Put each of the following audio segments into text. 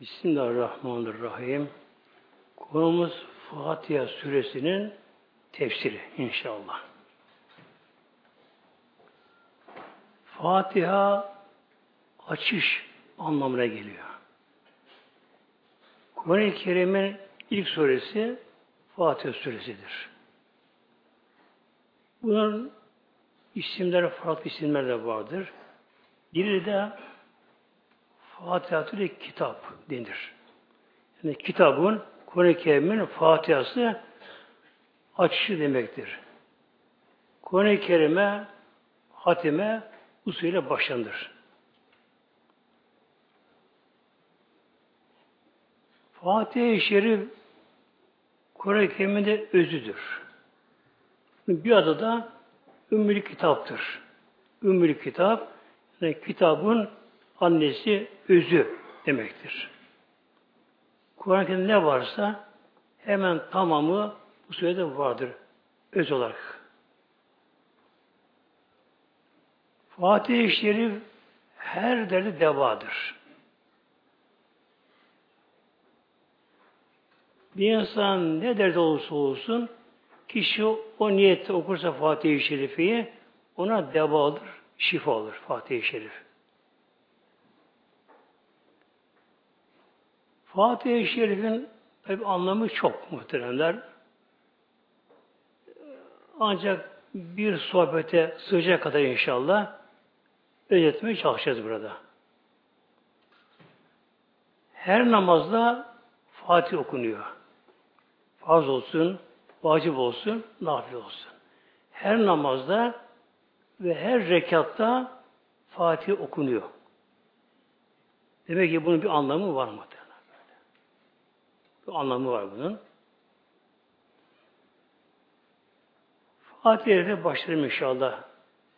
Bismillahirrahmanirrahim. Konumuz Fatiha suresinin tefsiri inşallah. Fatiha açış anlamına geliyor. Kur'an-ı Kerim'in ilk suresi Fatiha suresidir. Bunun isimleri farklı isimler de vardır. Biri de Fatihatül kitap denir. Yani kitabın Kur'an-ı Kerim'in Fatihası açışı demektir. Kur'an-ı Kerim'e hatime usulüyle başlanır. Fatiha-i Şerif Kur'an-ı Kerim'in de özüdür. Bir adı da Ümmül Kitap'tır. Ümmül Kitap, yani kitabın annesi özü demektir. Kur'an-ı ne varsa hemen tamamı bu sürede vardır. Öz olarak. Fatih-i Şerif her derdi devadır. Bir insan ne derdi olursa olsun kişi o niyette okursa Fatih-i Şerif'i ona deva olur, şifa olur Fatih-i Şerif. Fatih-i Şerif'in tabi anlamı çok muhteremler. Ancak bir sohbete sığacak kadar inşallah özetmeye çalışacağız burada. Her namazda Fatih okunuyor. Farz olsun, vacip olsun, nafil olsun. Her namazda ve her rekatta Fatih okunuyor. Demek ki bunun bir anlamı var mı? Bir anlamı var bunun. Fatiha'ya başlarım inşallah.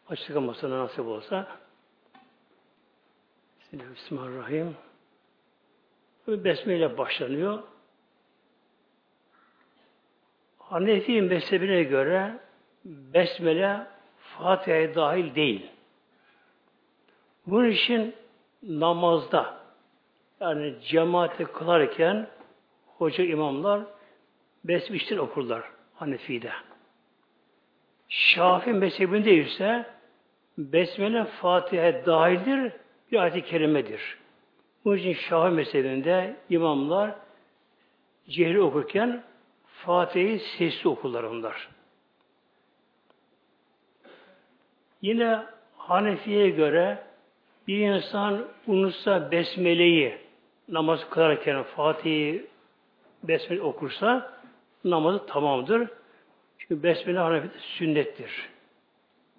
Açıklamasına nasip olsa. Bismillahirrahmanirrahim. Besmele başlanıyor. Hanefi mezhebine göre Besmele Fatiha'ya dahil değil. Bunun için namazda yani cemaate kılarken hoca imamlar besmiştir okurlar Hanefi'de. Şafi mezhebinde ise Besmele Fatiha dahildir, bir ayet-i kerimedir. Bu için Şafi mezhebinde imamlar cehri okurken Fatiha'yı sesli okurlar onlar. Yine Hanefi'ye göre bir insan unutsa Besmele'yi namaz kılarken Fatih'i Besmele okursa namazı tamamdır. Çünkü Besmele Hanefi'de sünnettir.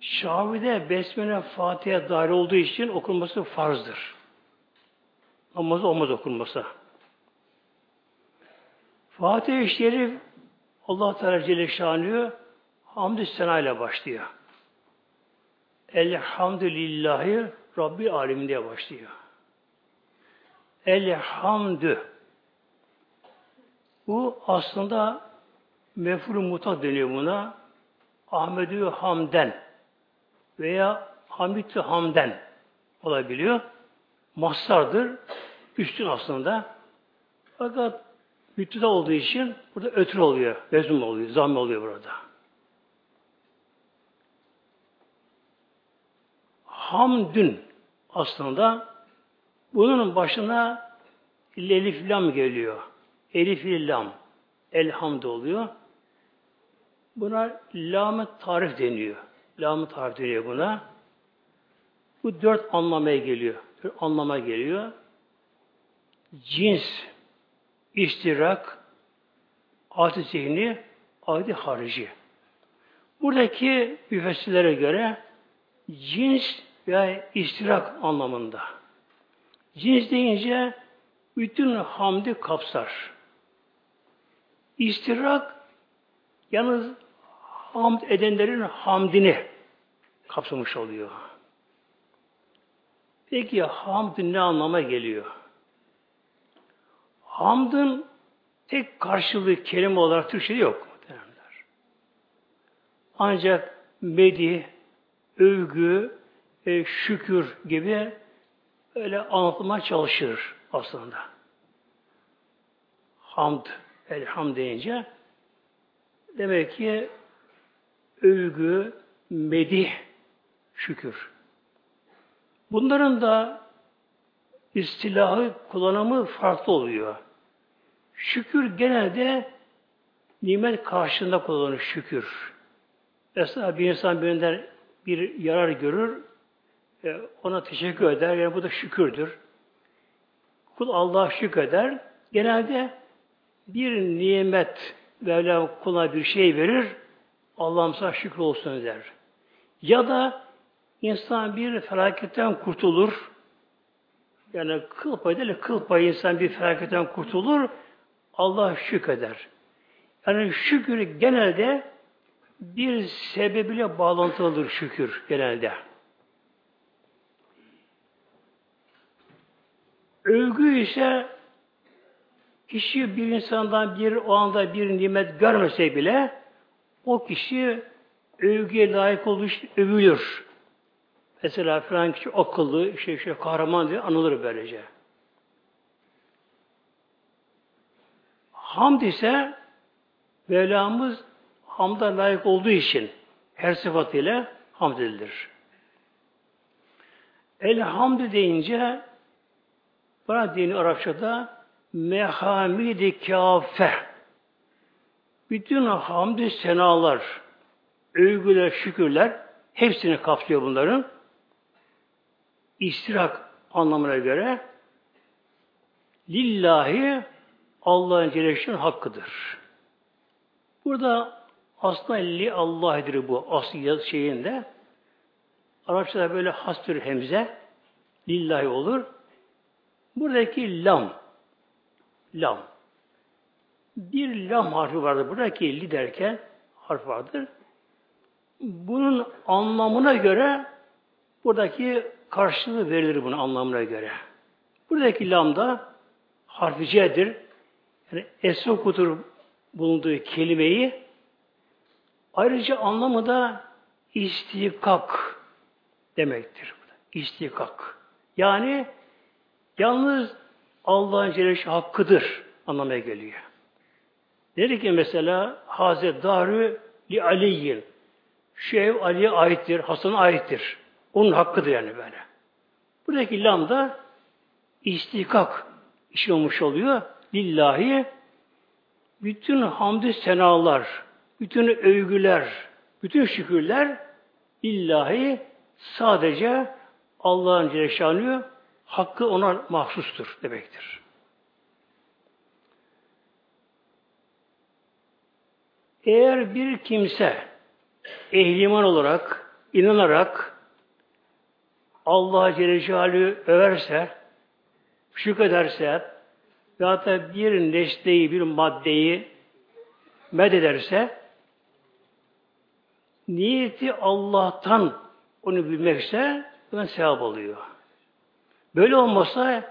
Şafi'de Besmele Fatiha dahil olduğu için okunması farzdır. Namazı olmaz okunması. Fatih-i Şerif Allah Teala Celle Şanlı hamdü sena ile başlıyor. Elhamdülillahi Rabbi Alim diye başlıyor. Elhamdü bu aslında mefru muta deniyor buna. Ahmedü Hamden veya Hamidü Hamden olabiliyor. Mastardır. Üstün aslında. Fakat müpteda olduğu için burada ötür oluyor. Vezum oluyor. Zamm oluyor burada. Hamdün aslında bunun başına elif lam geliyor. Elif lam. Elhamd oluyor. Buna lam tarif deniyor. lam tarif deniyor buna. Bu dört anlamaya geliyor. Bir anlama geliyor. Cins, iştirak, adi zihni, adi harici. Buradaki müfessirlere göre cins veya iştirak anlamında. Cins deyince bütün hamdi kapsar. İstirak yalnız hamd edenlerin hamdini kapsamış oluyor. Peki hamd ne anlama geliyor? Hamdın tek karşılığı kelime olarak Türkçe'de yok. Muhtemelenler. Ancak medih, övgü, şükür gibi öyle anlatmaya çalışır aslında. hamd, elham deyince demek ki övgü, medih, şükür. Bunların da istilahı, kullanımı farklı oluyor. Şükür genelde nimet karşında kullanılır şükür. Mesela bir insan birinden bir yarar görür, e, ona teşekkür eder. Yani bu da şükürdür. Kul Allah'a şükreder. Genelde bir nimet Mevla kula bir şey verir. Allah'ım sana şükür olsun der. Ya da insan bir felaketten kurtulur. Yani kıl payı değil, kıl payı insan bir felaketten kurtulur. Allah şükreder. Yani şükür genelde bir sebebiyle bağlantılıdır şükür genelde. Övgü ise kişi bir insandan bir o anda bir nimet görmese bile o kişi övgüye layık olduğu övülür. Mesela falan kişi akıllı, şey, şey, kahraman diye anılır böylece. Hamd ise Mevlamız hamda layık olduğu için her sıfatıyla hamd edilir. Elhamdü deyince bana dini Arapçada mehamidi kâfe bütün hamdü senalar, övgüler, şükürler hepsini kapsıyor bunların. İstirak anlamına göre lillahi Allah'ın Celle hakkıdır. Burada aslında li Allah'dır bu asıl şeyinde. Arapçada böyle hastır hemze lillahi olur. Buradaki lam lam bir lam harfi vardır. Buradaki li derken harf vardır. Bunun anlamına göre buradaki karşılığı verilir bunun anlamına göre. Buradaki lam da harficiyedir. Yani esra kutur bulunduğu kelimeyi ayrıca anlamı da istikak demektir. İstikak. Yani yalnız Allah'ın Celle hakkıdır anlamaya geliyor. Dedi ki mesela Hazret Darü li Aliyin şu ev Ali'ye aittir, Hasan'a aittir. Onun hakkıdır yani böyle. Buradaki lam da istikak işi olmuş oluyor. Lillahi bütün hamdü senalar, bütün övgüler, bütün şükürler illahi sadece Allah'ın Celle hakkı ona mahsustur demektir. Eğer bir kimse ehliman olarak, inanarak Allah Celle Celaluhu överse, şükrederse, ya da bir nesneyi, bir maddeyi medederse, niyeti Allah'tan onu bilmekse, ben sevap oluyor. Böyle olmasa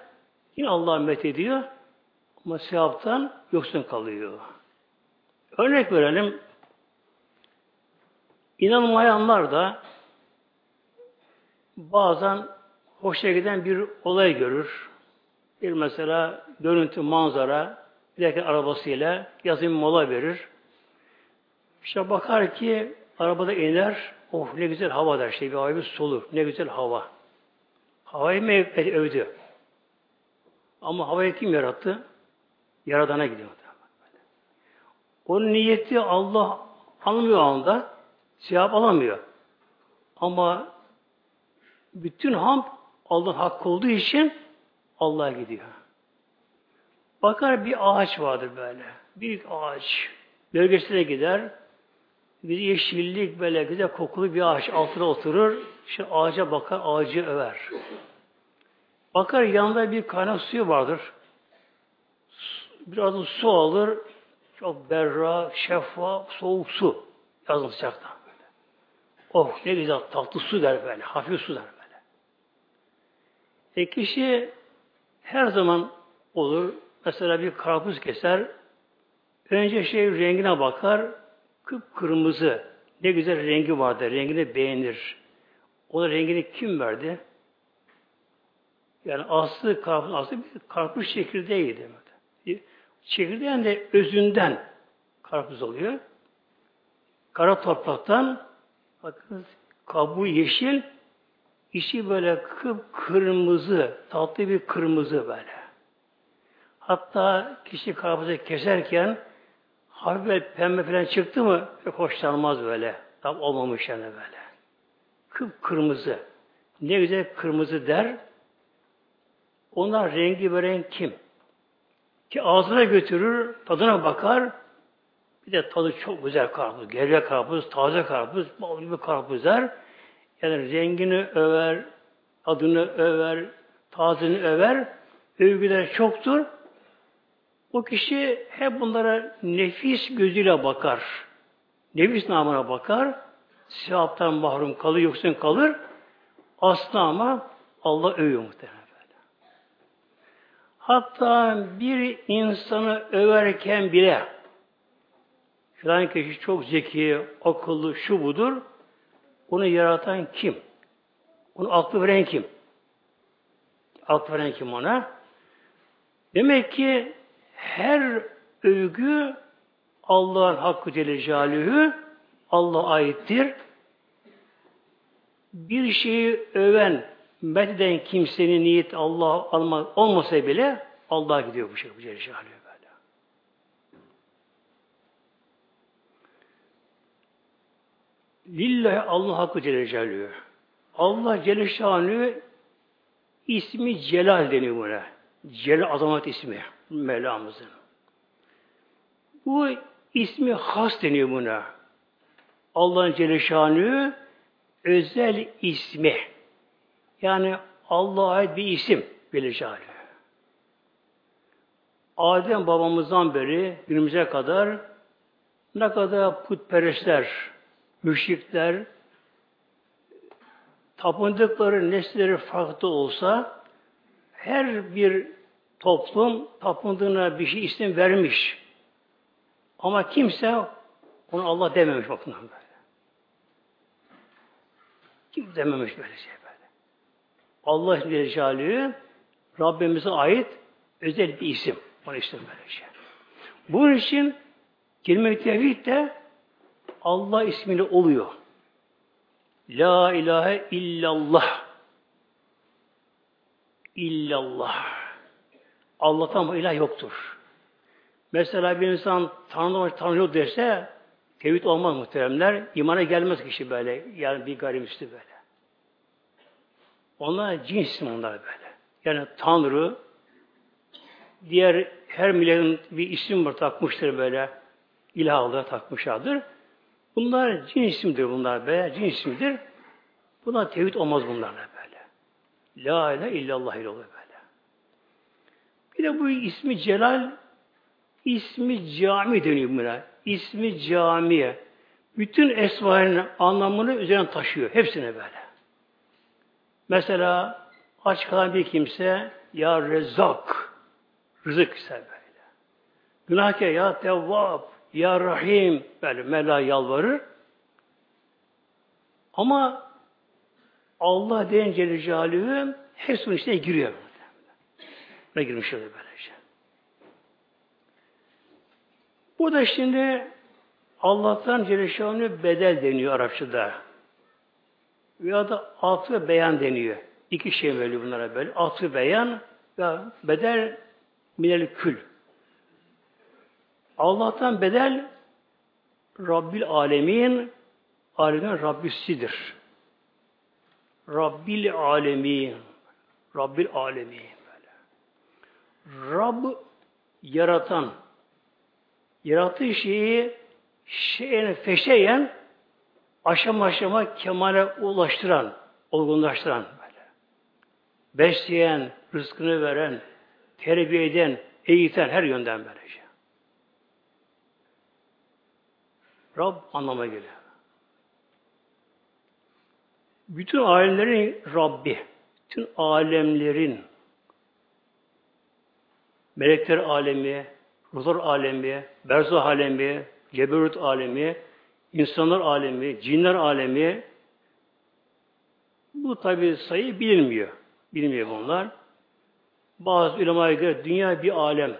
yine Allah met ediyor ama sevaptan yoksun kalıyor. Örnek verelim. İnanmayanlar da bazen hoşuna giden bir olay görür. Bir mesela görüntü, manzara, giderken arabasıyla yazın mola verir. İşte bakar ki arabada iner, oh ne güzel hava der, şey bir bir solur, ne güzel hava. Havayı mı övdü? Ama havayı kim yarattı? Yaradana gidiyor. Onun niyeti Allah almıyor anda, sevap alamıyor. Ama bütün ham Allah'ın hakkı olduğu için Allah'a gidiyor. Bakar bir ağaç vardır böyle. Büyük ağaç. Bölgesine gider. Bir yeşillik böyle güzel kokulu bir ağaç altına oturur. Şu ağaca bakar, ağacı över. Bakar yanında bir kaynak suyu vardır. Biraz su alır. Çok berra, şeffaf, soğuk su. Yazın sıcakta. Oh ne güzel tatlı su der böyle. Hafif su der böyle. E kişi her zaman olur. Mesela bir karpuz keser. Önce şey rengine bakar. Kıpkırmızı. Ne güzel rengi vardır. Rengini beğenir. O rengini kim verdi? Yani aslı karpuz, aslı bir karpuz çekirdeğiydi. Çekirdeğin de özünden karpuz oluyor. Kara topraktan bakın kabuğu yeşil, içi böyle kırmızı, tatlı bir kırmızı böyle. Hatta kişi karpuzu keserken hafif böyle pembe falan çıktı mı pek hoşlanmaz böyle. Tam olmamış yani böyle. Kıp kırmızı. Ne güzel kırmızı der. Onlar rengi veren kim? Ki ağzına götürür, tadına bakar. Bir de tadı çok güzel karpuz. Gevre karpuz, taze karpuz, bal gibi karpuzlar. Yani rengini över, adını över, tazını över. Övgüler çoktur. O kişi hep bunlara nefis gözüyle bakar. Nefis namına bakar. Sevaptan mahrum kalır, yoksun kalır. Aslında ama Allah övüyor muhtemelen. Hatta bir insanı överken bile filan kişi çok zeki, akıllı, şu budur. Onu yaratan kim? Onu aklı veren kim? Aklı veren kim ona? Demek ki her övgü Allah'ın hakkı Celle Celaluhu Allah'a aittir. Bir şeyi öven, metheden kimsenin niyet Allah almak olmasa bile Allah'a gidiyor bu şey bu Celle Celaluhu böyle. Lillahi Allah hakkı Celle Celaluhu. Allah Celle Şanı ismi Celal deniyor buna. Celal azamet ismi. Mevlamızın. Bu ismi has deniyor buna. Allah'ın Celle Şanı özel ismi. Yani Allah'a ait bir isim Celle Şanı. Adem babamızdan beri günümüze kadar ne kadar putperestler, müşrikler, tapındıkları nesleri farklı olsa her bir toplum tapındığına bir şey isim vermiş. Ama kimse onu Allah dememiş bakımdan böyle. Kim dememiş böyle şey böyle. Allah Celle Rabbimize ait özel bir isim. Onu isim böyle şey. Bunun için kelime tevhid de Allah ismiyle oluyor. La ilahe illallah. İllallah. Allah'tan bu ilah yoktur. Mesela bir insan Tanrı Tanrı yok derse tevhid olmaz muhteremler. İmana gelmez kişi böyle. Yani bir gayrimüsli böyle. Onlar cins onlar böyle. Yani Tanrı diğer her milletin bir isim var takmıştır böyle. İlahlığa takmışlardır. Bunlar cin isimdir bunlar be. Cin isimdir. Buna tevhid olmaz bunlarla böyle. La ilahe illallah ile böyle. Bir de bu ismi Celal ismi cami deniyor buna. İsmi camiye. Bütün esmanın anlamını üzerine taşıyor. Hepsine böyle. Mesela aç kalan bir kimse ya rezak rızık ister böyle. Günahkar ya tevvab ya rahim böyle Mela yalvarır. Ama Allah deyince Celle hepsinin içine giriyor. Buna girmiş oluyor böylece. Bu da şimdi Allah'tan Celle bedel deniyor Arapçada. Veya da atı beyan deniyor. İki şey böyle bunlara böyle. Atı beyan ve bedel minel kül. Allah'tan bedel Rabbil alemin alemin Rabbisidir. Rabbil alemin Rabbil alemin Rab yaratan, yarattığı şeyi şeyine feşeyen, aşama aşama kemale ulaştıran, olgunlaştıran böyle. Besleyen, rızkını veren, terbiye eden, eğiten her yönden böylece. Rab anlama geliyor. Bütün alemlerin Rabbi, bütün alemlerin melekler alemi, ruhlar alemi, berzah alemi, ceberut alemi, insanlar alemi, cinler alemi bu tabi sayı bilinmiyor. Bilmiyor bunlar. Bazı ulemaya göre dünya bir alem.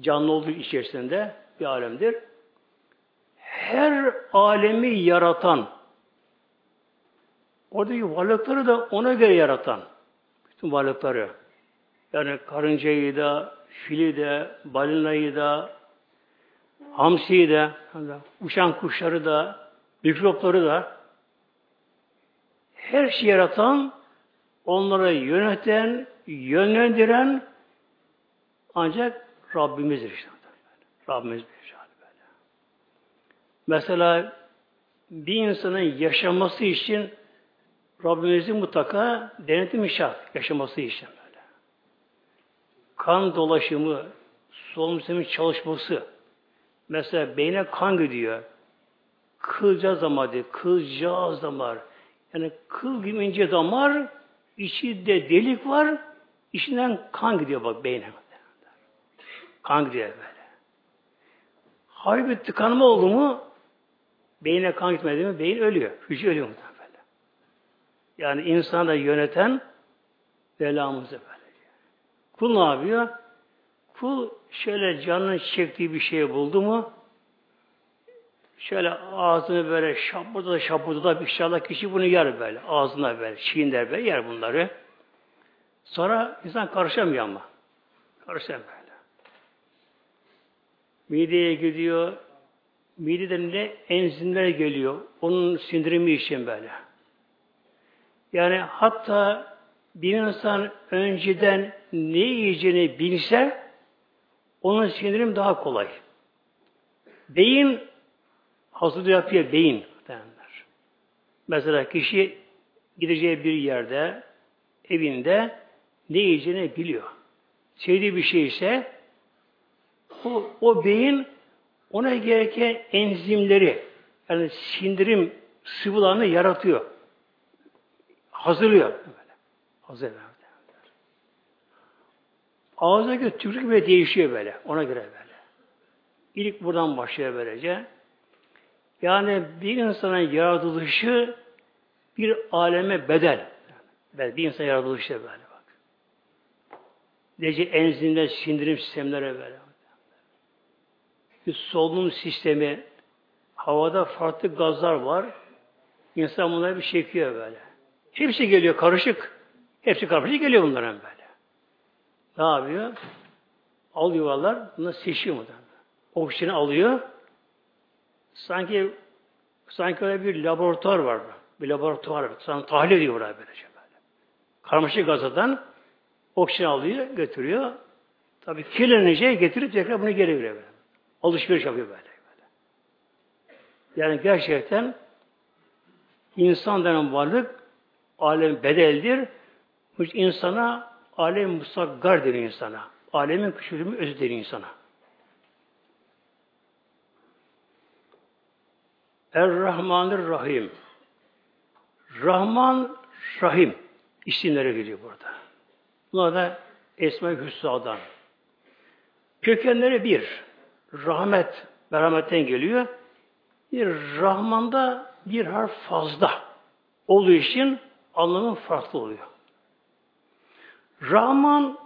canlı olduğu içerisinde bir alemdir. Her alemi yaratan, oradaki varlıkları da ona göre yaratan, bütün varlıkları, yani karıncayı da, fili de, balinayı da, hamsiyi de, uçan kuşları da, mikropları da, her şeyi yaratan, onları yöneten, yönlendiren ancak Rabbimizdir işte. Rabbimiz böyle. Mesela bir insanın yaşaması için Rabbimizin mutlaka denetim şart yaşaması için. Kan dolaşımı, solunum sistemin çalışması. Mesela beyne kan gidiyor. Kılcaz damarı, kılcaz damar. Yani kıl gibi ince damar, içinde delik var, içinden kan gidiyor bak beyne. Kan gidiyor böyle. Hafif bir tıkanma oldu mu beyine kan gitmedi mi beyin ölüyor. Hücre ölüyor muhtemelen. Yani insanı yöneten belamızı böyle. Kul ne yapıyor? Kul şöyle canının çektiği bir şey buldu mu şöyle ağzını böyle şapurda da şapurda da inşallah kişi bunu yer böyle. Ağzına böyle çiğner böyle yer bunları. Sonra insan karışamıyor ama. Karışamıyor. Mideye gidiyor. Mideden ne enzimler geliyor. Onun sindirimi için böyle. Yani hatta bir insan önceden ne yiyeceğini bilse onun sindirim daha kolay. Beyin hazır yapıyor beyin derler. Mesela kişi gideceği bir yerde evinde ne yiyeceğini biliyor. Sevdiği bir şey ise o, o beyin ona gereken enzimleri yani sindirim sıvılarını yaratıyor. Hazırlıyor. Böyle. Hazırlıyor. Ağızdaki tükürük bile değişiyor böyle. Ona göre böyle. İlk buradan başlıyor böylece. Yani bir insanın yaratılışı bir aleme bedel. Yani bir insan yaratılışı böyle bak. Nece enzimler, sindirim sistemleri böyle bir solunum sistemi, havada farklı gazlar var. İnsan bunları bir çekiyor böyle. Hepsi geliyor karışık. Hepsi karışık geliyor bunların böyle. Ne yapıyor? Al yuvalar, bunu seçiyor mu? Oksijeni alıyor. Sanki sanki öyle bir laboratuvar var. Bir laboratuvar var. Sana tahlil ediyor buraya böylece böyle. Karmaşık gazdan oksijen alıyor, götürüyor. Tabii kirlenince getirip tekrar bunu geri veriyor. Alışveriş yapıyor böyle. böyle. Yani gerçekten insan denen varlık alem bedeldir. Bu insana alem musaggar denir insana. Alemin küçülümü özü denir insana. Er-Rahmanir Rahim. Rahman, Rahim isimlere geliyor burada. Bunlar da Esma-i Hüsna'dan. Kökenleri bir rahmet, merhametten geliyor. Bir Rahman'da bir harf fazla olduğu için anlamı farklı oluyor. Rahman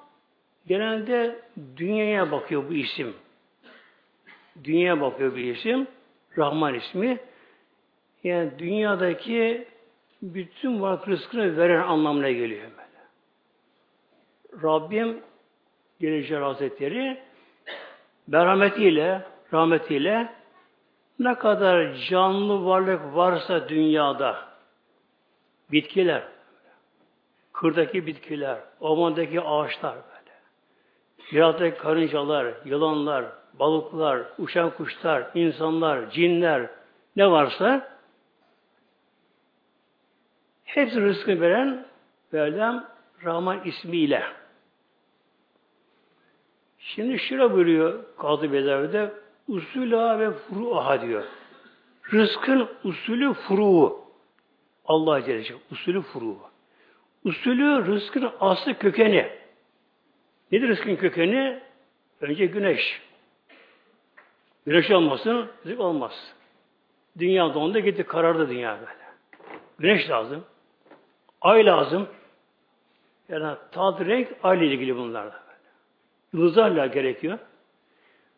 genelde dünyaya bakıyor bu isim. Dünyaya bakıyor bir isim. Rahman ismi. Yani dünyadaki bütün varlık rızkını veren anlamına geliyor böyle. Rabbim Geleceği Hazretleri merhametiyle, rahmetiyle ne kadar canlı varlık varsa dünyada bitkiler, kırdaki bitkiler, ormandaki ağaçlar böyle. Yarattaki karıncalar, yılanlar, balıklar, uçan kuşlar, insanlar, cinler ne varsa hepsi rızkını veren Mevlam Rahman ismiyle. Şimdi şöyle buyuruyor Kadı Bedavi'de usulü ve furuha diyor. Rızkın usulü furuğu. Allah Celle usulü furuğu. Usulü rızkın aslı kökeni. Nedir rızkın kökeni? Önce güneş. Güneş olmasın, rızık olmaz. Dünya donda gitti, karardı dünya böyle. Güneş lazım. Ay lazım. Yani tad renk ayla ilgili bunlarla. Yıldızlarla gerekiyor.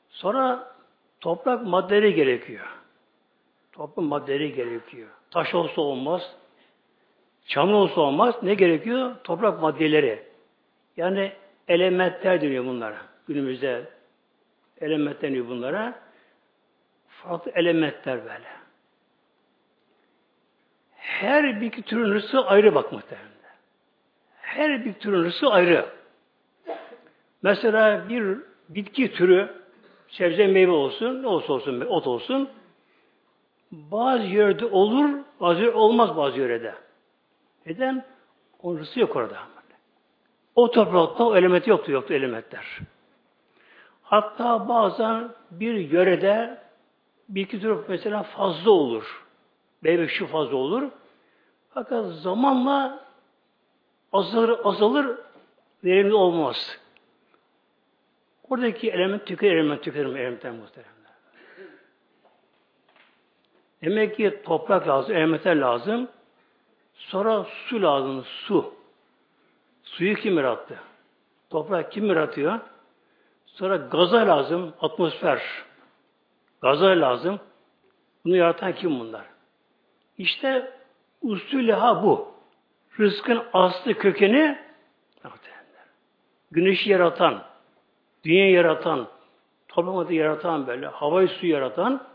Sonra toprak maddeleri gerekiyor. Toprak maddeleri gerekiyor. Taş olsa olmaz. Çamur olsa olmaz. Ne gerekiyor? Toprak maddeleri. Yani elementler deniyor bunlara. Günümüzde elementler deniyor bunlara. Farklı elementler böyle. Her bir türün rızkı ayrı bak muhtemelen. Her bir türün rızkı ayrı. Mesela bir bitki türü sebze meyve olsun, ne olsa olsun, ot olsun bazı yerde olur, bazı yerde olmaz bazı yörede. Neden? Rızkı yok orada. O toprakta o elementi yoktu, yoktu elementler. Hatta bazen bir yörede bir iki tür mesela fazla olur. Meyve şu fazla olur. Fakat zamanla azalır, azalır, verimli olmaz. Oradaki element tüketir, element tüketir, elementler muhteremler. Demek ki toprak lazım, elementler lazım. Sonra su lazım, su. Suyu kim yarattı? Toprak kim yaratıyor? Sonra gaza lazım, atmosfer. Gaza lazım. Bunu yaratan kim bunlar? İşte usulü ha bu. Rızkın aslı kökeni güneşi yaratan, dünyayı yaratan, toprağı yaratan böyle, havayı su yaratan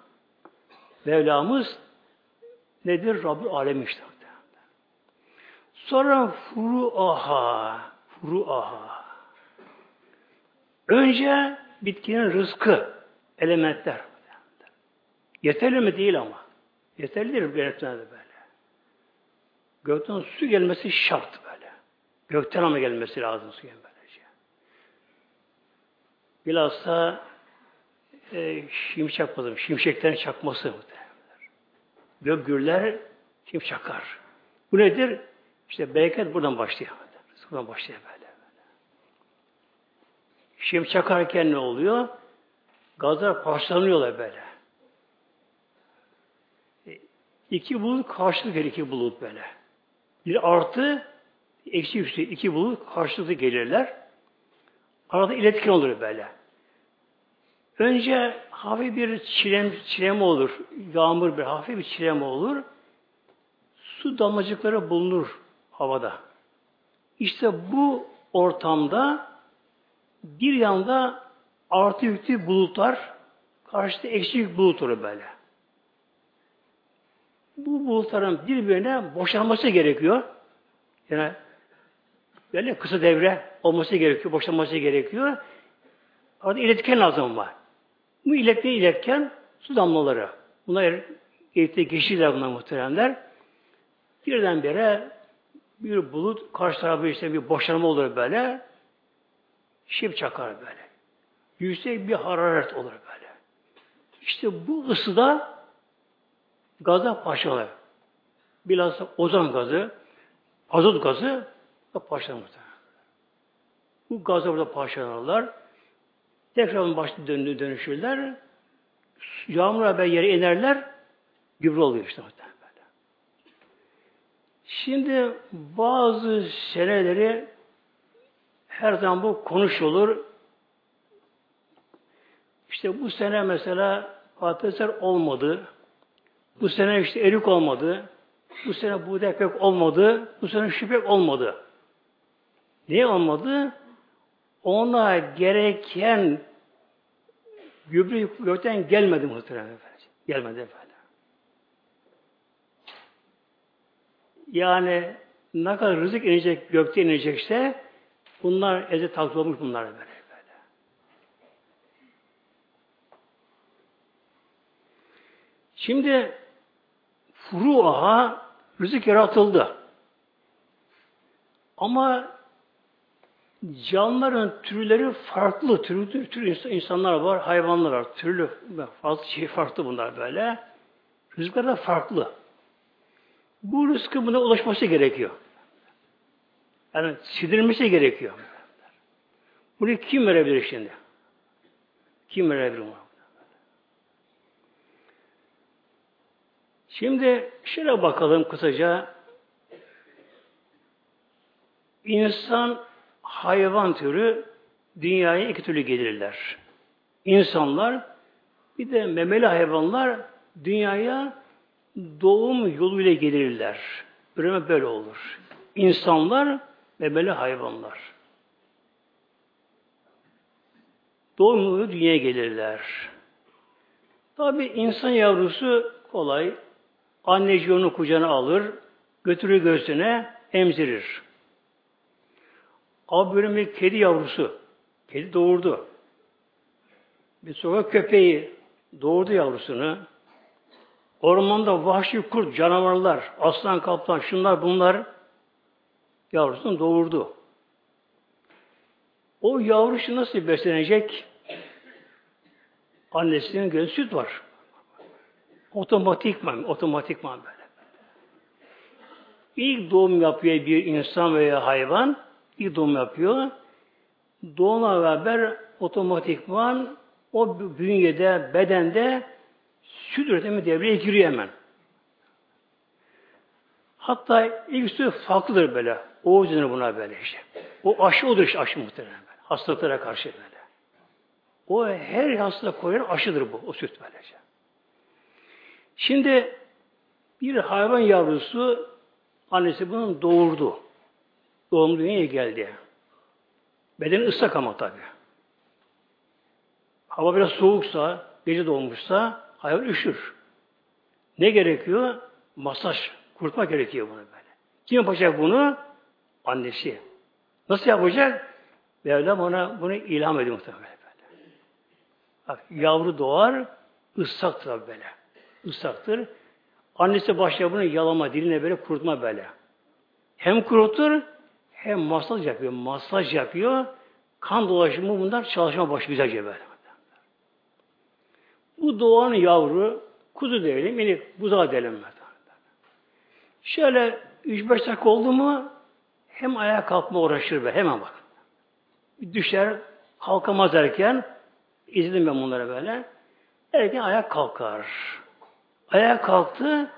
Mevlamız nedir? Rabbül Alem işte. Sonra furuaha, furuaha. Önce bitkinin rızkı, elementler. Yeterli mi? Değil ama. Yeterlidir bir elementler böyle. Gökten su gelmesi şart böyle. Gökten ama gelmesi lazım su gelmesi. Bilhassa e, şimşek çakmadım. Şimşekten çakması muhtemelen. Gök gürler, kim çakar. Bu nedir? İşte bereket buradan başlıyor. Buradan başlıyor böyle. böyle. Şimdi çakarken ne oluyor? Gazlar parçalanıyorlar böyle. E, iki bulut karşılık gelir iki bulut böyle. Bir artı, eksi üstü iki bulut karşılıklı gelirler. Arada iletken olur böyle. Önce hafif bir çilem, çilem olur. Yağmur bir hafif bir çilem olur. Su damlacıkları bulunur havada. İşte bu ortamda bir yanda artı yüklü bulutlar, karşıda eksi yük bulut olur böyle. Bu bulutların birbirine boşanması gerekiyor. Yani böyle kısa devre olması gerekiyor, boşanması gerekiyor. Orada iletken lazım var. Bu iletken iletken su damlaları. Bunlar eğitimde geçtiler bunlar muhteremler. Birdenbire bir bulut karşı tarafı işte bir boşanma olur böyle. Şip çakar böyle. Yüksek bir hararet olur böyle. İşte bu ısıda gaza paşalar. Bilhassa ozon gazı, azot gazı da paşalar. Bu gazı burada parçalarlar. Tekrar başta döndü dönüşürler. Yağmur haber yere inerler. Gübre oluyor işte. Böyle. Şimdi bazı seneleri her zaman bu konuşulur. İşte bu sene mesela patatesler olmadı. Bu sene işte erik olmadı. Bu sene buğday pek olmadı. Bu sene şüphe olmadı. Niye olmadı? ona gereken gübre gökten gelmedi muhtemelen efendim. Gelmedi efendim. Yani ne kadar rızık inecek, gökte inecekse bunlar eze takılmış bunlar böyle. böyle. Şimdi furuha rızık yaratıldı. Ama Canlıların türleri farklı, türlü tür insanlar var, hayvanlar var, türlü fazla şey farklı bunlar böyle. Rızıklar da farklı. Bu rızkı buna ulaşması gerekiyor. Yani sindirilmesi gerekiyor. Bunu kim verebilir şimdi? Kim verebilir bunu? Şimdi şöyle bakalım kısaca. İnsan hayvan türü dünyaya iki türlü gelirler. insanlar bir de memeli hayvanlar dünyaya doğum yoluyla gelirler. Üreme böyle olur. İnsanlar memeli hayvanlar. Doğum yoluyla dünyaya gelirler. Tabi insan yavrusu kolay. Anneci onu kucağına alır, götürür göğsüne, emzirir. Abi böyle bir kedi yavrusu, kedi doğurdu. Bir sokak köpeği doğurdu yavrusunu. Ormanda vahşi kurt, canavarlar, aslan, kaplan, şunlar bunlar yavrusunu doğurdu. O yavrusu nasıl beslenecek? Annesinin gözü süt var. Otomatikman, otomatikman böyle. İlk doğum yapıyor bir insan veya hayvan, ilk doğum yapıyor. Doğumla beraber otomatikman o bünyede, bedende süt üretimi devreye giriyor hemen. Hatta ilk süt farklıdır böyle. O denir buna böyle işte. O aşı odur işte aşı muhtemelen böyle. Hastalıklara karşı böyle. O her hastalığa koyan aşıdır bu, o süt böylece. Şimdi bir hayvan yavrusu annesi bunun doğurdu. Doğum dünyaya geldi. Bedeni ıslak ama tabi. Hava biraz soğuksa, gece doğmuşsa hayvan üşür. Ne gerekiyor? Masaj, kurutma gerekiyor bunu böyle. Kim yapacak bunu? Annesi. Nasıl yapacak? Mevlam ona bunu ilham ediyor muhtemelen böyle. Bak, yavru doğar, ıslaktır böyle. Islaktır. Annesi başlıyor bunu yalama, diline böyle kurutma böyle. Hem kurutur, hem masaj yapıyor. Masaj yapıyor. Kan dolaşımı bunlar çalışma güzelce böyle. Bu doğan yavru kuzu diyelim, yani buzağı diyelim. Şöyle 3-5 dakika oldu mu hem ayağa kalkma uğraşır be hemen bak. Düşer, kalkamaz erken izledim ben bunlara böyle. Erken ayak kalkar. Ayağa kalktı,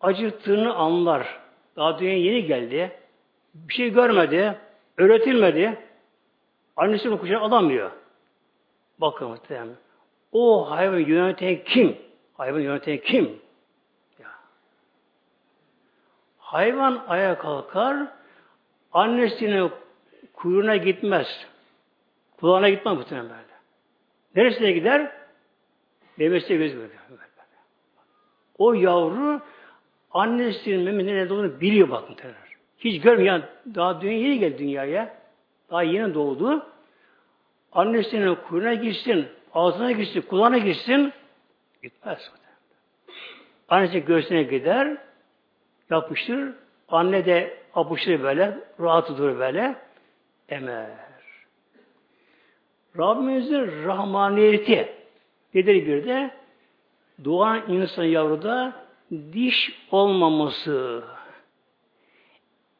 acıttığını anlar. Daha dünyaya yeni geldi. Bir şey görmedi, öğretilmedi. Annesinin kucağına alamıyor. Bakın muhtemelen. O hayvan yöneten kim? Hayvan yöneten kim? Ya. Hayvan ayağa kalkar, annesinin kuyruğuna gitmez. Kulağına gitmez muhtemelen böyle. Neresine gider? Memesine göz görür. O yavru annesinin memesinin nerede olduğunu biliyor bakın muhtemelen. Hiç görmeyen, daha dünya yeni geldi dünyaya. Daha yeni doğdu. Annesinin kuyruğuna gitsin, ağzına gitsin, kulağına gitsin, gitmez. Annesi göğsüne gider, yapıştır. Anne de apıştır böyle, rahat durur böyle, emer. Rabbimizin rahmaniyeti nedir bir de? Doğan insan yavruda diş olmaması.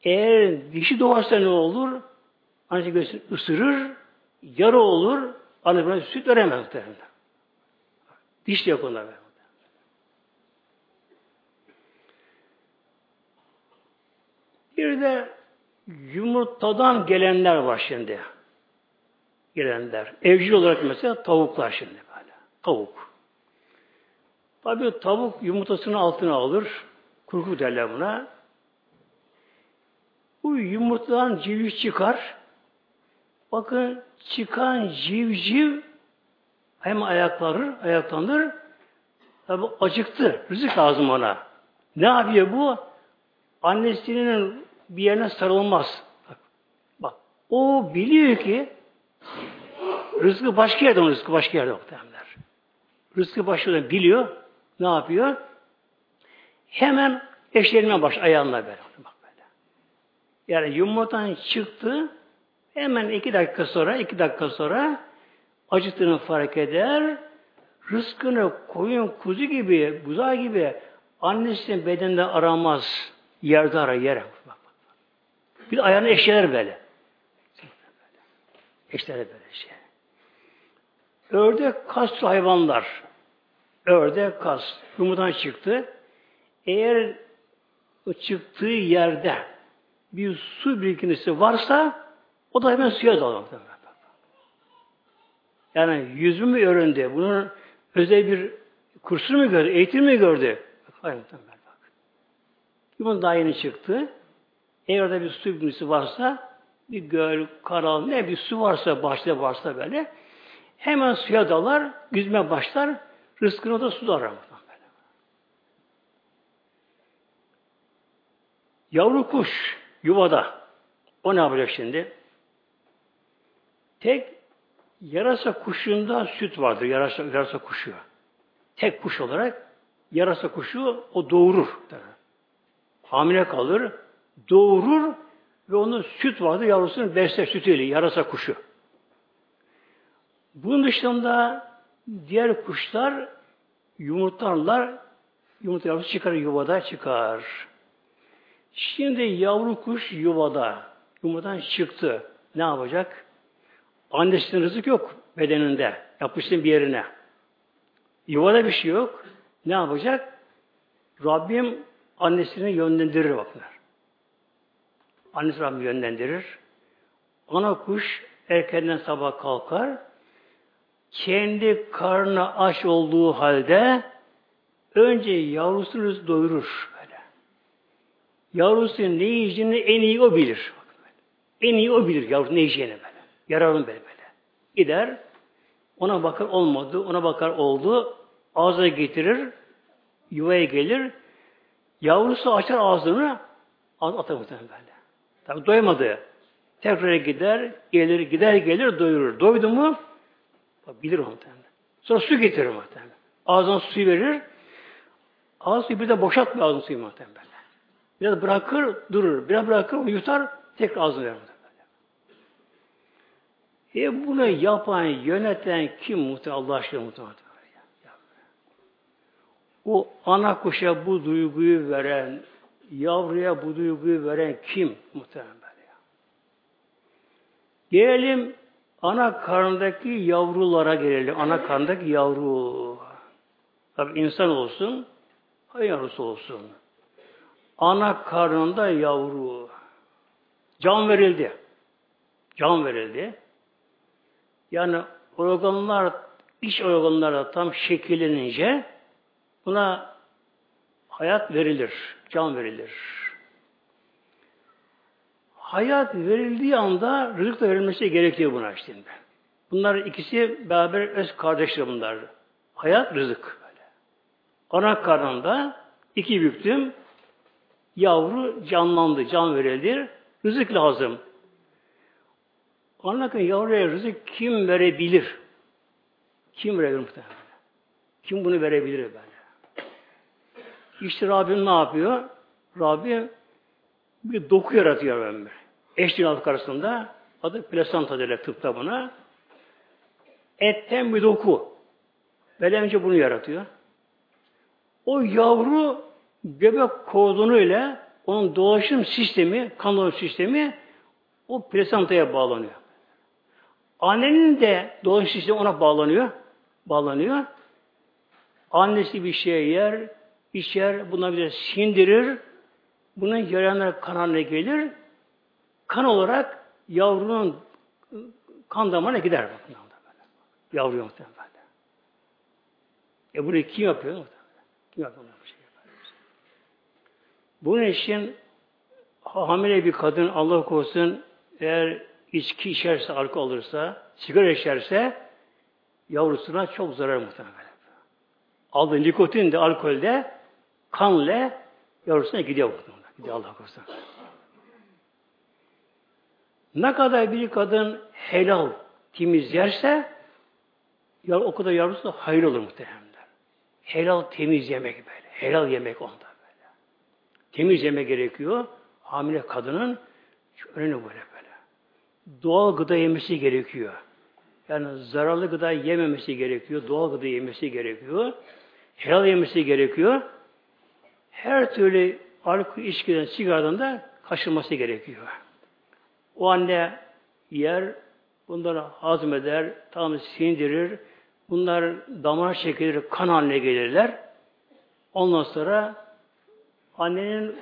Eğer dişi doğarsa ne olur? Annesi göğsünü ısırır, yarı olur, Anne buna süt veremez muhtemelen. Diş de yok onlar. Bir de yumurtadan gelenler var şimdi. Gelenler. Evcil olarak mesela tavuklar şimdi böyle. Tavuk. Tabi tavuk yumurtasını altına alır. Kurku derler buna. Bu yumurtadan civiz çıkar. Bakın çıkan civciv hem ayakları, ayaklanır. Tabi acıktı. Rızık lazım ona. Ne yapıyor bu? Annesinin bir yerine sarılmaz. Bak, bak. O biliyor ki rızkı başka yerde rızkı başka yerde muhtemelenler. Rızkı başka yerde biliyor. Ne yapıyor? Hemen eşlerine baş ayağına böyle. Bak böyle. Yani yumurtadan çıktı Hemen iki dakika sonra, iki dakika sonra acıttığını fark eder. Rızkını koyun kuzu gibi, buzağı gibi annesinin bedeninde aramaz. Yerde arar, yere. Bir ayağını eşeler böyle. Eşeler böyle şey. Ördek kas hayvanlar. Ördek kas. Yumurtadan çıktı. Eğer o çıktığı yerde bir su birikintisi varsa o da hemen suya dalıyor. Yani yüzümü mü öğrendi? Bunun özel bir kursunu mu gördü? Eğitim mi gördü? Hayır bak. Bunun daha yeni çıktı. Eğer orada bir su bilgisi varsa bir göl, kanal, ne bir su varsa, başta varsa böyle hemen suya dalar, yüzme başlar, rızkını da suda arar. Yavru kuş yuvada. O ne yapacak şimdi? Tek yarasa kuşunda süt vardır. Yarasa, yarasa kuşu. Tek kuş olarak yarasa kuşu o doğurur. Hamile kalır, doğurur ve onun süt vardır. Yavrusunun besler sütüyle yarasa kuşu. Bunun dışında diğer kuşlar yumurtlarlar. Yumurta yavrusu çıkar yuvada çıkar. Şimdi yavru kuş yuvada. Yumurtadan çıktı. Ne yapacak? Annesinin rızık yok bedeninde. Yapışsın bir yerine. Yuvada bir şey yok. Ne yapacak? Rabbim annesini yönlendirir bakınlar. Annesi Rabbim yönlendirir. Ana kuş erkenden sabah kalkar. Kendi karnı aç olduğu halde önce yavrusunu doyurur böyle. Yavrusunun ne yiyeceğini en iyi o bilir. En iyi o bilir yavrusunun ne yiyeceğini böyle. Yararını böyle böyle. Gider, ona bakar olmadı, ona bakar oldu, ağzına getirir, yuvaya gelir, yavrusu açar ağzını, atar muhtemelen böyle. Tabi doymadı. Tekrar gider, gelir, gider, gelir, doyurur. Doydu mu? Bilir muhtemelen. Sonra su getirir muhtemelen. Ağzına suyu verir. Ağzı suyu bir de boşaltmıyor ağzını suyu muhtemelen. Biraz bırakır, durur. Biraz bırakır, yutar, tekrar ağzını verir. E bunu yapan, yöneten kim muhtemelen? Allah aşkına muhtemelen. O ana kuşa bu duyguyu veren, yavruya bu duyguyu veren kim muhtemelen? Gelelim ana karnındaki yavrulara gelelim. Ana karnındaki yavru. Tabi insan olsun, hayvan olsun. Ana karnında yavru. Can verildi. Can verildi. Yani organlar, iç organlara tam şekillenince buna hayat verilir, can verilir. Hayat verildiği anda rızık da verilmesi gerekiyor buna şimdi. Bunlar ikisi beraber öz kardeşler bunlar. Hayat, rızık. Böyle. Ana karnında iki büktüm, yavru canlandı, can verildi. Rızık lazım. Anlarken yavruya rızık kim verebilir? Kim verebilir muhtemelen? Kim bunu verebilir böyle? İşte Rabbim ne yapıyor? Rabbim bir doku yaratıyor ömür. Eşliğin alt karşısında adı plasanta derler tıpta buna. Etten bir doku. Böyle önce bunu yaratıyor. O yavru göbek kordonu ile onun dolaşım sistemi, kan dolaşım sistemi o plasantaya bağlanıyor. Annenin de dolaşım sistemi ona bağlanıyor. Bağlanıyor. Annesi bir şey yer, içer, buna bir sindirir. Bunun yarayanlar kan gelir. Kan olarak yavrunun kan damarına gider. Bakın, Yavru muhtemelen. E bunu kim yapıyor? Kim yapıyor bu şey? Bunun için hamile bir kadın Allah korusun eğer içki içerse, alkol alırsa, sigara içerse yavrusuna çok zarar muhtemelen. Aldığı nikotin de, alkol de kanla yavrusuna gidiyor muhtemelen. Gidiyor Allah korusun. Ne kadar bir kadın helal, temiz yerse o kadar yavrusu da hayır olur muhtemelen. Helal temiz yemek böyle. Helal yemek onda böyle. Temiz yemek gerekiyor. Hamile kadının önemli böyle doğal gıda yemesi gerekiyor. Yani zararlı gıda yememesi gerekiyor. Doğal gıda yemesi gerekiyor. Helal yemesi gerekiyor. Her türlü alkol içkiden, sigaradan da kaçınması gerekiyor. O anne yer, bunları hazmeder, tam sindirir. Bunlar damar çekilir, kan haline gelirler. Ondan sonra annenin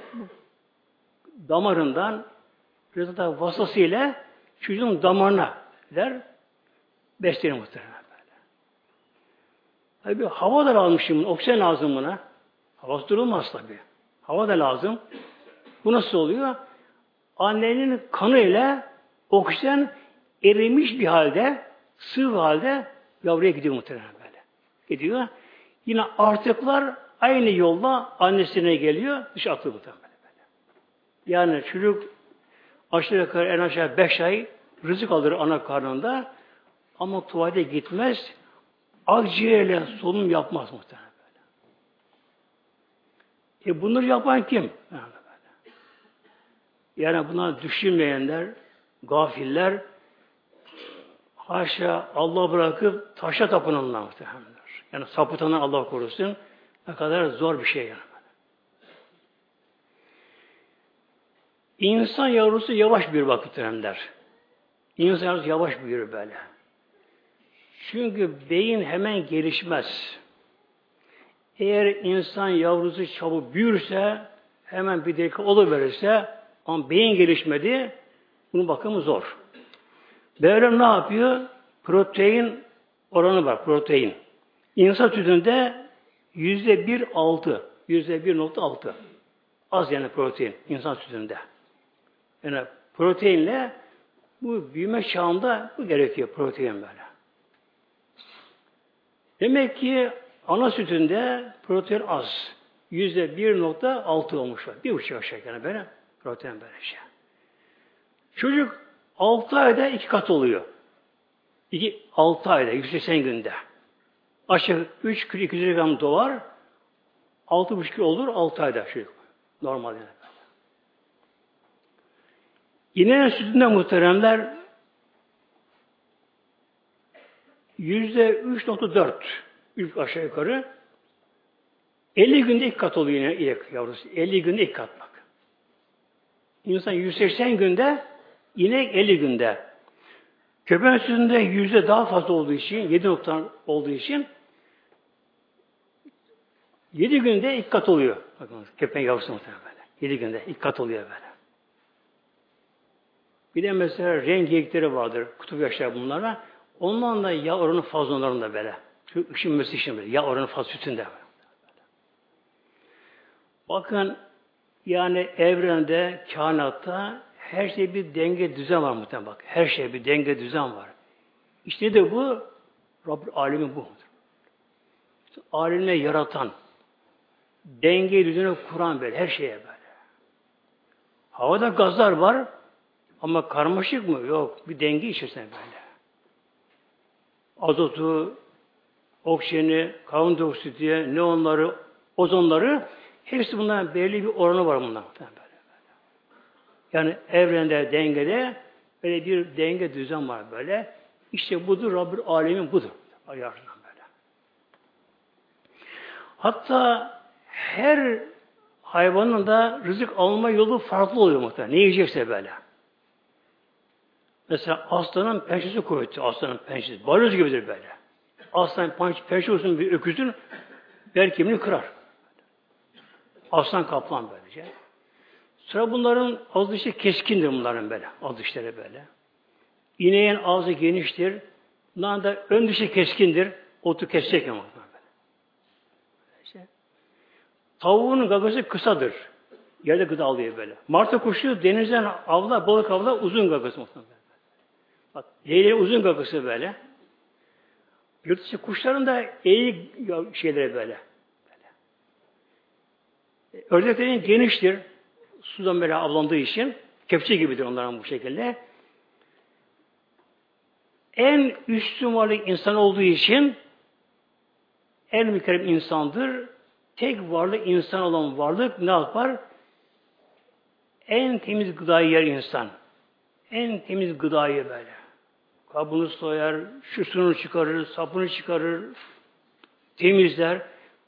damarından biraz da vasıtasıyla çocuğun damarına der beslenir muhtemelen. Tabi hava da lazım oksijen lazım buna. Havası durulmaz tabi. Hava da lazım. Bu nasıl oluyor? Annenin kanı ile oksijen erimiş bir halde, sıvı halde yavruya gidiyor muhtemelen böyle. Gidiyor. Yine artıklar aynı yolla annesine geliyor, dışa atılıyor muhtemelen böyle. Yani çocuk aşağı yukarı en aşağı beş ay rızık alır ana karnında ama tuvalete gitmez, akciğerle solunum yapmaz muhtemelen böyle. E bunları yapan kim? Yani, buna düşünmeyenler, gafiller, haşa Allah bırakıp taşa tapınanlar muhtemelen. Yani sapıtanlar Allah korusun. Ne kadar zor bir şey yani. İnsan yavrusu yavaş bir vakit der. İnsan yavrusu yavaş büyür böyle. Çünkü beyin hemen gelişmez. Eğer insan yavrusu çabuk büyürse, hemen bir dakika oluverirse, ama beyin gelişmedi, bunun bakımı zor. Böyle ne yapıyor? Protein oranı var, protein. İnsan sütünde yüzde bir altı, yüzde bir nokta altı. Az yani protein insan sütünde. Yani proteinle bu büyüme çağında bu gerekiyor protein böyle. Demek ki ana sütünde protein az. Yüzde bir nokta altı olmuş. Bir buçuk aşağı yani böyle protein böyle şey. Çocuk altı ayda iki kat oluyor. İki, altı ayda, 180 günde. Aşağı 3 kilo 200 gram doğar. 6,5 kilo olur 6 ayda şey. Normal yani. İneğin sütünde muhteremler yüzde 3.4 ilk aşağı yukarı 50 günde ilk kat oluyor yine inek yavrusu. 50 günde ilk kat bak. İnsan 180 günde inek 50 günde. Köpeğin sütünde yüzde daha fazla olduğu için, 7 nokta olduğu için Yedi günde ilk kat oluyor. Bakın köpeğin yavrusu muhtemelen böyle. Yedi günde ilk kat oluyor böyle. Bir de mesela renk geyikleri vardır. Kutup yaşlar bunlara. Ondan da yağ oranı fazla onların da böyle. Çünkü ışınması için böyle. Yağ oranı fazla sütünde. Bakın yani evrende, kainatta her şey bir denge düzen var muhtemelen bak. Her şey bir denge düzen var. İşte de bu Rabbül Alemin bu. İşte alemine yaratan, dengeyi düzene kuran böyle her şeye böyle. Havada gazlar var ama karmaşık mı? Yok. Bir denge içerisinde böyle. Azotu, oksijeni, karbondioksiti, neonları, ozonları hepsi bunların belli bir oranı var bunlar. Yani evrende, dengede böyle bir denge düzen var böyle. İşte budur Rabbül Alemin budur. Ayarından böyle. Hatta her hayvanın da rızık alma yolu farklı oluyor muhtemelen. Ne yiyecekse böyle. Mesela aslanın pençesi kuvvetli. Aslanın pençesi. Balyoz gibidir böyle. Aslan pençesi olsun bir öküzün bel kemiğini kırar. Aslan kaplan böylece. Sıra bunların ağız dışı keskindir bunların böyle. Ağız dişleri böyle. İneğin ağzı geniştir. Bunların da ön dışı keskindir. Otu kesecek ama. Tavuğun gagası kısadır. Yerde gıda alıyor böyle. Martı kuşu denizden avla, balık avla uzun gagası muhtemelen. Bak, uzun gagası böyle. Yurt dışı kuşların da eğri şeyleri böyle. böyle. Ördeklerin geniştir. Sudan böyle avlandığı için kepçe gibidir onların bu şekilde. En üstün varlık insan olduğu için en mükerrem insandır tek varlık insan olan varlık ne yapar? En temiz gıdayı yer insan. En temiz gıdayı böyle. Kabını soyar, şusunu çıkarır, sapını çıkarır, temizler.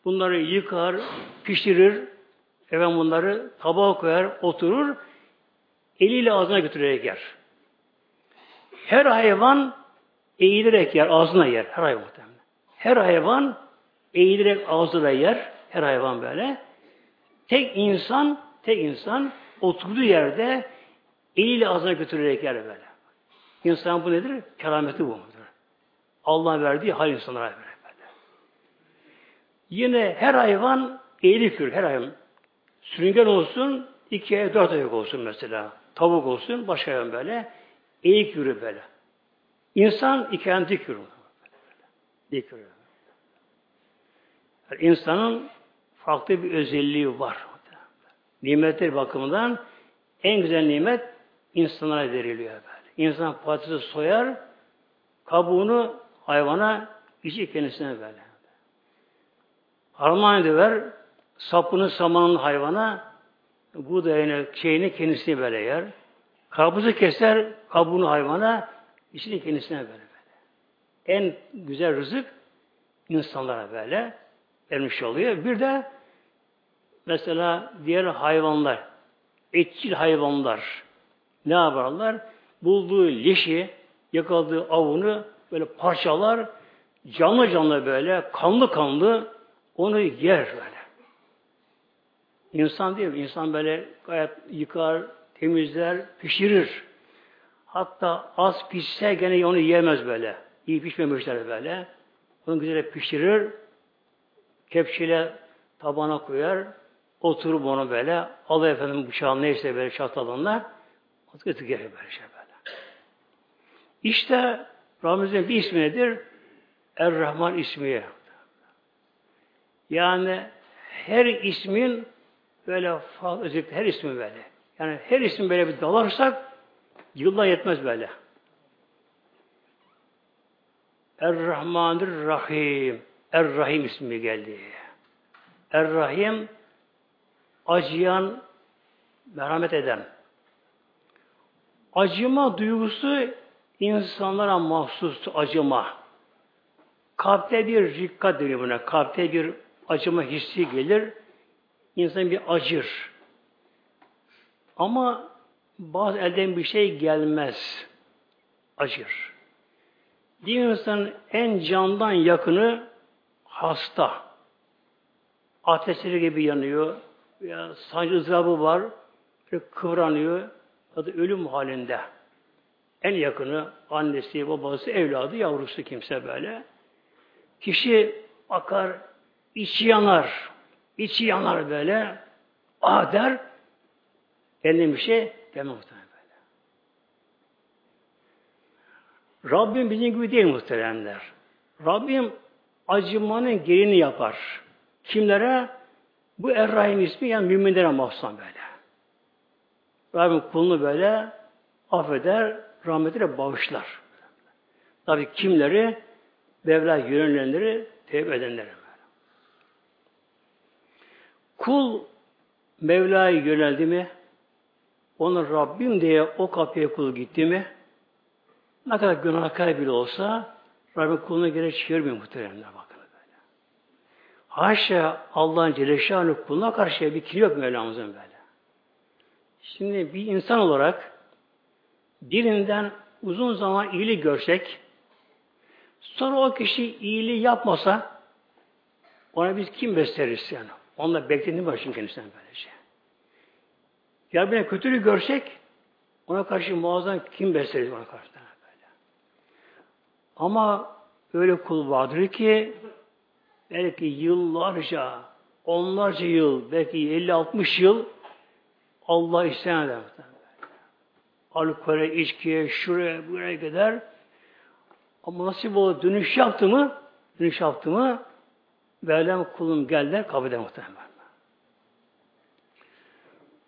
Bunları yıkar, pişirir. Efendim bunları tabağa koyar, oturur. Eliyle ağzına götürerek yer. Her hayvan eğilerek yer, ağzına yer. Her hayvan muhtemelen. Her hayvan eğilerek ağzına yer. Her hayvan böyle. Tek insan, tek insan oturduğu yerde eliyle ağzına götürerek yer böyle. İnsan bu nedir? Kerameti bu mudur? Allah verdiği hal insanlara böyle. Yine her hayvan eğilik yürür. Her hayvan. Sürüngen olsun, iki ayak, dört ayak olsun mesela. Tavuk olsun, başka hayvan böyle. Eğik yürür böyle. İnsan iki ayağın dik yürür. Dik yürür. Yani insanın farklı bir özelliği var. Nimetler bakımından en güzel nimet insanlara veriliyor böyle. İnsan patatesi soyar, kabuğunu hayvana, içi kendisine böyle. Harman döver, sapını samanın hayvana, bu da yani şeyini kendisine böyle yer. Karpuzu keser, kabuğunu hayvana, içini kendisine böyle böyle. En güzel rızık insanlara böyle vermiş oluyor. Bir de mesela diğer hayvanlar, etçil hayvanlar ne yaparlar? Bulduğu leşi, yakaladığı avunu böyle parçalar, canlı canlı böyle, kanlı kanlı onu yer böyle. İnsan değil mi? İnsan böyle gayet yıkar, temizler, pişirir. Hatta az pişse gene onu yemez böyle. İyi pişmemişler böyle. Onu güzel pişirir, kepçeyle tabana koyar, oturup onu böyle, alır efendim bıçağın neyse böyle çatalınla, atı gelir böyle şey böyle. İşte Rabbimizin bir ismi nedir? Er-Rahman ismi. Yani her ismin böyle özellikle her ismi böyle. Yani her isim böyle bir dalarsak yıllar yetmez böyle. Er-Rahmanir Rahim. Er-Rahim ismi geldi. Er-Rahim acıyan, merhamet eden. Acıma duygusu insanlara mahsus acıma. Kalpte bir rikkat deniyor buna. Kalpte bir acıma hissi gelir. İnsan bir acır. Ama bazı elden bir şey gelmez. Acır. Bir insanın en candan yakını hasta. Ateşleri gibi yanıyor. Ya sancı ızdırabı var. Kıvranıyor. Ya da ölüm halinde. En yakını annesi, babası, evladı, yavrusu kimse böyle. Kişi akar, içi yanar. içi yanar böyle. Ah der. Eline bir şey demem böyle. Rabbim bizim gibi değil muhteremler. Rabbim acımanın gereğini yapar. Kimlere? Bu Errahim ismi yani müminlere mahsus böyle. Rabbim kulunu böyle affeder, rahmetiyle bağışlar. Tabi kimleri? Mevla yönelenleri, tevbe edenleri. Kul Mevla'ya yöneldi mi, onun Rabbim diye o kapıya kul gitti mi, ne kadar günahkar bile olsa, Rabbim kuluna göre çevirmiyor muhteremler bakın böyle. Haşa Allah'ın Celle kuluna karşı bir kiri yok Mevlamızın böyle. Şimdi bir insan olarak birinden uzun zaman iyiliği görsek, sonra o kişi iyiliği yapmasa, ona biz kim besleriz yani? Onunla beklediğini başım kendisinden böylece. Ya bir kötülüğü görsek, ona karşı muazzam kim besleriz ona karşı böyle. Ama öyle kul vardır ki belki yıllarca, onlarca yıl, belki 50-60 yıl Allah isyan eder. Alkole, içkiye, şuraya, buraya gider. Ama nasip olur dönüş yaptı mı, dönüş yaptı mı, Mevlam kulum geldiler kabul muhtemelen.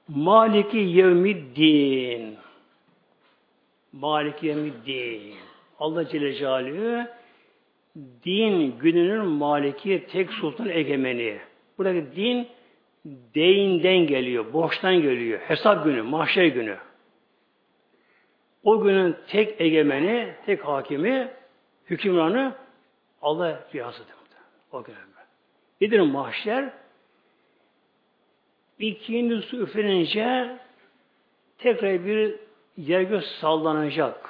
Maliki yevmiddin. Maliki yevmiddin. Allah Celle Celaluhu din gününün maliki tek sultan egemeni. Buradaki din deyinden geliyor, borçtan geliyor. Hesap günü, mahşer günü. O günün tek egemeni, tek hakimi, hükümranı Allah riyasıdır. O gün. Nedir mahşer? İkinci su üflenince tekrar bir yer göz sallanacak.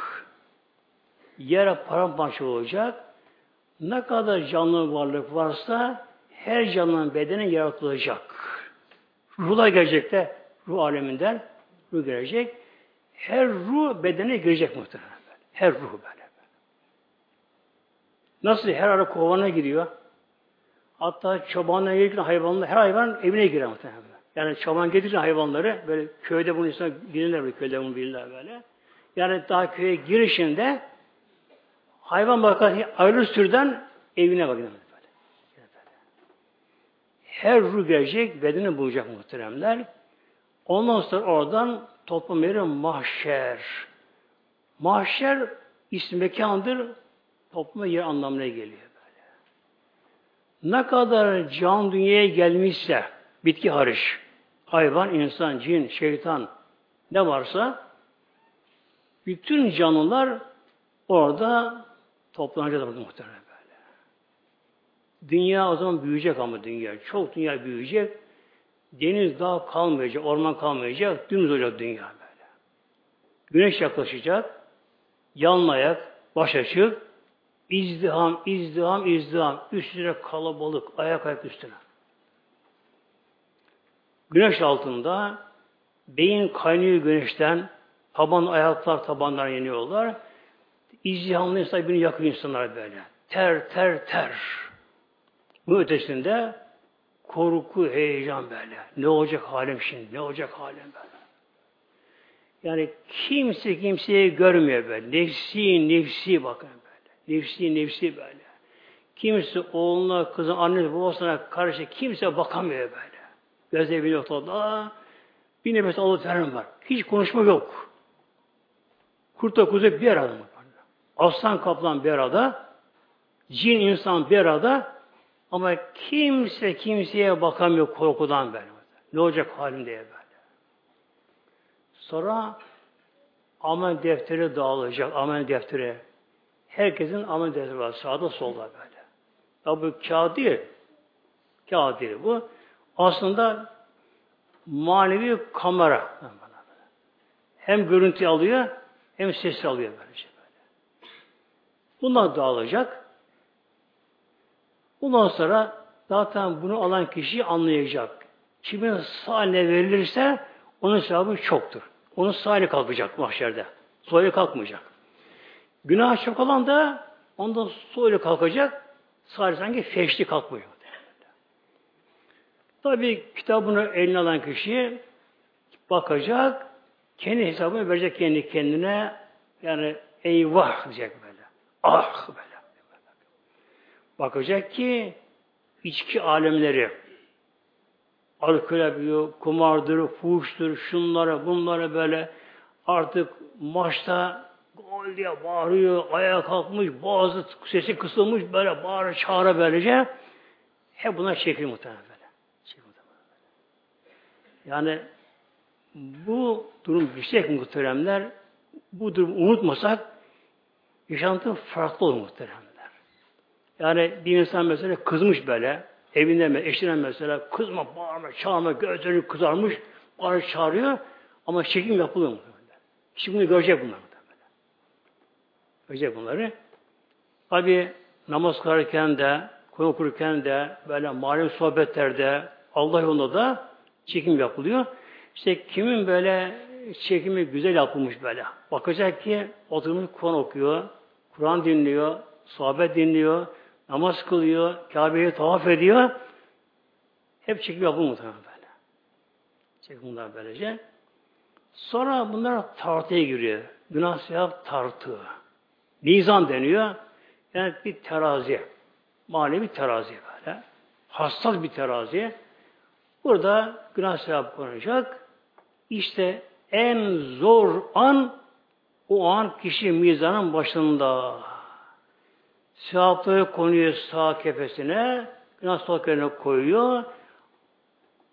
Yere paramparça olacak. Ne kadar canlı varlık varsa her canlının bedeni yaratılacak. Ruhlar gelecek de ruh aleminden ruh gelecek. Her ruh bedene girecek muhtemelen. Her ruh böyle. Nasıl her ara kovana gidiyor? Hatta çobanla ilgili hayvanlar, her hayvan evine girer muhtemelen. Yani çoban getirir hayvanları, böyle köyde bunu insan bilirler, böyle köyde bunu bilirler böyle. Yani daha köye girişinde hayvan bakar ayrı sürüden evine. Böyle. Her ruh gelecek, bedeni bulacak muhteremler. Ondan sonra oradan toplum yeri mahşer. Mahşer isim mekandır, topluma yer anlamına geliyor böyle. Ne kadar can dünyaya gelmişse, bitki hariç, hayvan, insan, cin, şeytan ne varsa bütün canlılar orada toplanacak muhtemelen böyle. Dünya o zaman büyüyecek ama dünya. Çok dünya büyüyecek. Deniz dağ kalmayacak, orman kalmayacak. Dümdüz olacak dünya böyle. Güneş yaklaşacak. Yanlayak, baş açık. izdiham, izdiham, izdiham. Üstüne kalabalık, ayak ayak üstüne. Güneş altında beyin kaynıyor güneşten. Taban ayaklar tabanlar yeniyorlar. İzdihamlı insan birini yakıyor insanlar böyle. Ter, ter, ter. Bu ötesinde korku, heyecan böyle. Ne olacak halim şimdi? Ne olacak halim böyle? Yani kimse kimseyi görmüyor böyle. Nefsi, nefsi bakın böyle. Nefsi, nefsi böyle. Kimse oğluna, kızına, annesi, babasına karşı kimse bakamıyor böyle. Gözleri bir noktada bir nefes alıp veren var. Hiç konuşma yok. Kurtla kuzu bir arada. Aslan kaplan bir arada. Cin insan bir arada. Ama kimse kimseye bakamıyor korkudan böyle. Ne olacak halim diye böyle. Sonra amel defteri dağılacak. Amel defteri. Herkesin amel defteri var. Sağda solda böyle. Ya bu kağıt değil. Kağıt değil bu. Aslında manevi kamera. Hem görüntü alıyor hem ses alıyor böylece böyle. Bunlar dağılacak. Bundan sonra zaten bunu alan kişi anlayacak. Kimin sahne verilirse onun sevabı çoktur. Onun sahne kalkacak mahşerde. Soylu kalkmayacak. Günah çok olan da ondan soylu kalkacak. Sadece sanki feşli kalkmıyor. Tabi kitabını eline alan kişi bakacak, kendi hesabını verecek kendi kendine. Yani eyvah diyecek böyle. Ah böyle. Bakacak ki içki alemleri alkol yapıyor, kumardır, fuhuştur, şunlara, bunlara böyle artık maçta gol diye bağırıyor, ayağa kalkmış, boğazı sesi kısılmış, böyle bağırır, çağıra böylece. Hep bunlar çekiyor muhtemelen böyle. Çekiyor muhtemelen böyle. Yani bu durum yüksek muhteremler, bu durumu unutmasak yaşantı farklı olur muhteremler. Yani bir insan mesela kızmış böyle, evinde mi, eşine mesela kızma, bağırma, çağırma, gözleri kızarmış, bağırır çağırıyor ama çekim yapılıyor. Şimdi bunu görecek bunlar. Görecek bunları. Tabi namaz kılarken de, konu okurken de, böyle manevi sohbetlerde, Allah yolunda da çekim yapılıyor. İşte kimin böyle çekimi güzel yapılmış böyle. Bakacak ki oturmuş Kur'an okuyor, Kur'an dinliyor, sohbet dinliyor, namaz kılıyor, Kabe'yi tavaf ediyor. Hep çekim yapılıyor muhtemelen böyle. Çekim bunlar böylece. Sonra bunlar tartıya giriyor. Günah sevap tartı. Nizam deniyor. Yani bir terazi. Manevi terazi böyle. Hassas bir terazi. Burada günah sevap konacak. İşte en zor an o an kişi mizanın başında. Sevapları konuyor sağ kefesine, günah sol koyuyor.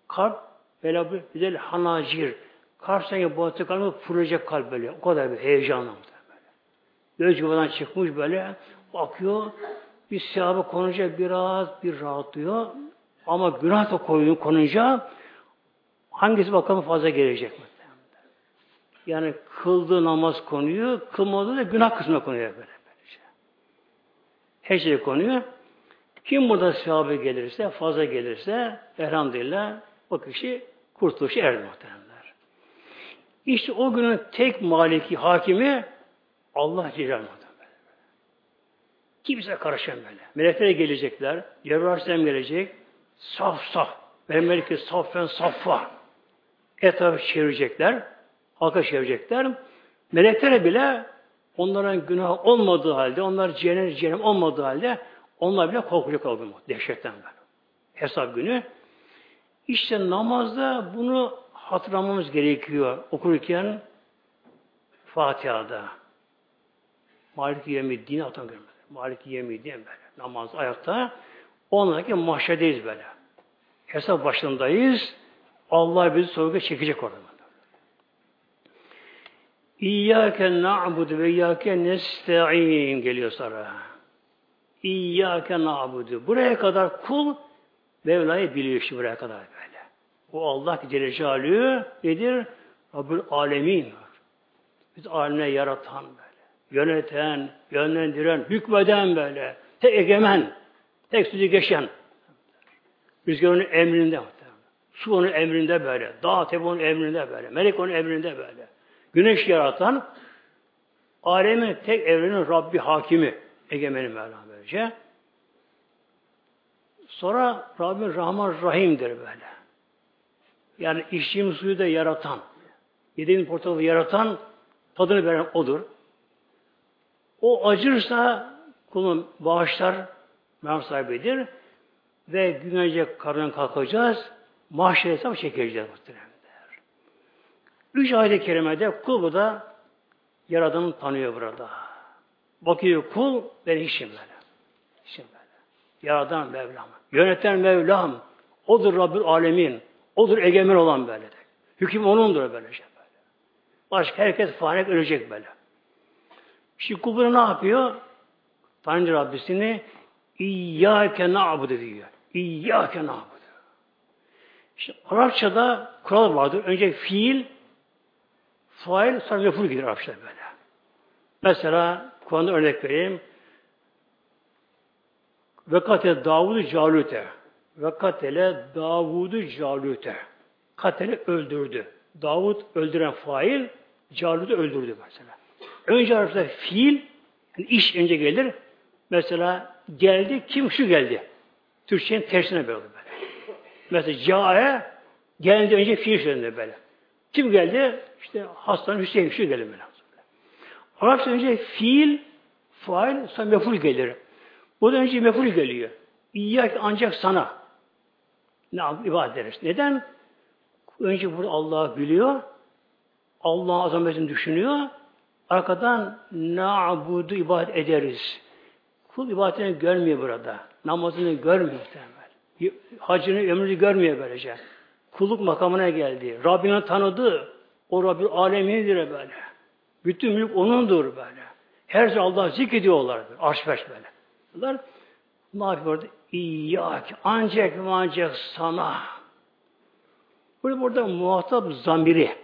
Kalp böyle bir güzel hanacir. Kalp sanki boğazı kalbi fırlayacak kalp böyle. O kadar bir heyecanlı böyle. Göz yuvadan çıkmış böyle. Bakıyor. Bir sevabı konunca biraz bir rahatlıyor. Ama günah da koyuyor konunca hangisi bakalım fazla gelecek mi? Yani kıldığı namaz konuyor, kılmadığı da günah kısmına konuyor böyle. Her şey konuyor. Kim burada sevabı gelirse, fazla gelirse elhamdülillah o kişi kurtuluşu erdi muhteremler. İşte o günün tek maliki, hakimi Allah Celle Kimse karışan böyle. Melekler gelecekler. Cebrail gelecek. Saf saf. Benim meleki saffen saffa. Etrafı çevirecekler. Halka çevirecekler. Meleklere bile onların günah olmadığı halde, onlar cehennem cehennem olmadığı halde onlar bile korkacak oldu dehşetten böyle. Hesap günü. İşte namazda bunu hatırlamamız gerekiyor okurken Fatiha'da. Malik Yemiddin'i atan görmez. Malik Yemiddin böyle. Namaz ayakta. Onlardaki mahşedeyiz böyle. Hesap başındayız. Allah bizi sorguya çekecek orada. İyyâke na'budu ve iyyâke nesta'in geliyor sonra. İyyâke na'budu. Buraya kadar kul Mevla'yı biliyor işte buraya kadar böyle. O Allah Celle Celaluhu nedir? Rabbül Alemin. Biz alemine yaratan böyle. Yöneten, yönlendiren, hükmeden böyle. Tek egemen, tek sözü geçen. Rüzgar onun emrinde. Su onun emrinde böyle. Dağ tepe onun emrinde böyle. Melek onun emrinde böyle. Güneş yaratan alemin tek evrenin Rabbi hakimi. Egemeni Mevlam böylece. Sonra Rabbim Rahman Rahim'dir böyle. Yani içtiğimiz suyu da yaratan, yediğimiz portakalı yaratan, tadını veren O'dur. O acırsa kulun bağışlar, merhamet sahibidir. Ve gün önce karnından kalkacağız, mahşer hesabı çekeceğiz muhtemelen. Üç ayet-i kerimede kul bu da Yaradan'ı tanıyor burada. Bakıyor kul ben işim böyle. İşim böyle. Yaradan Mevlam. Yöneten Mevlam. Odur Rabbül Alemin. Odur egemen olan böyle. De. Hüküm O'nundur böyle şey böyle. Başka herkes fani ölecek böyle. Şimdi kul ne yapıyor? Tanrı Rabbisini İyyâke na'budu diyor. İyyâke na'budu. İşte Arapçada kural vardır. Önce fiil fail sonra meful gider Arapçada böyle. Mesela Kur'an'da örnek vereyim. Vekate Davud'u Calut'e. Vekatele Davud'u Calut'e. Katele öldürdü. Davud öldüren fail, Calut'u öldürdü mesela. Önce Arapçada fiil, yani iş önce gelir. Mesela geldi, kim şu geldi. Türkçenin tersine böyle böyle. Mesela cae geldi önce fiil söylenir böyle. Kim geldi? İşte hastanın Hüseyin şu geldi böyle. Arapça önce fiil, fail, sonra meful gelir. Bu da önce meful geliyor. İyyak ancak sana. Ne ibadet ederiz. Neden? Önce burada Allah'ı biliyor. Allah'ın azametini düşünüyor. Arkadan na'budu ibadet ederiz. Kul ibadetini görmüyor burada. Namazını görmüyor. Hacını, ömrünü görmüyor böylece. Kulluk makamına geldi. Rabbini tanıdı. O Rabbi alemidir böyle. Bütün mülk O'nundur böyle. Her şey Allah zikrediyorlar. Arş beş böyle. Bunlar ne yapıyor orada? İyyak. Ancak ancak sana. Burada burada muhatap zamiri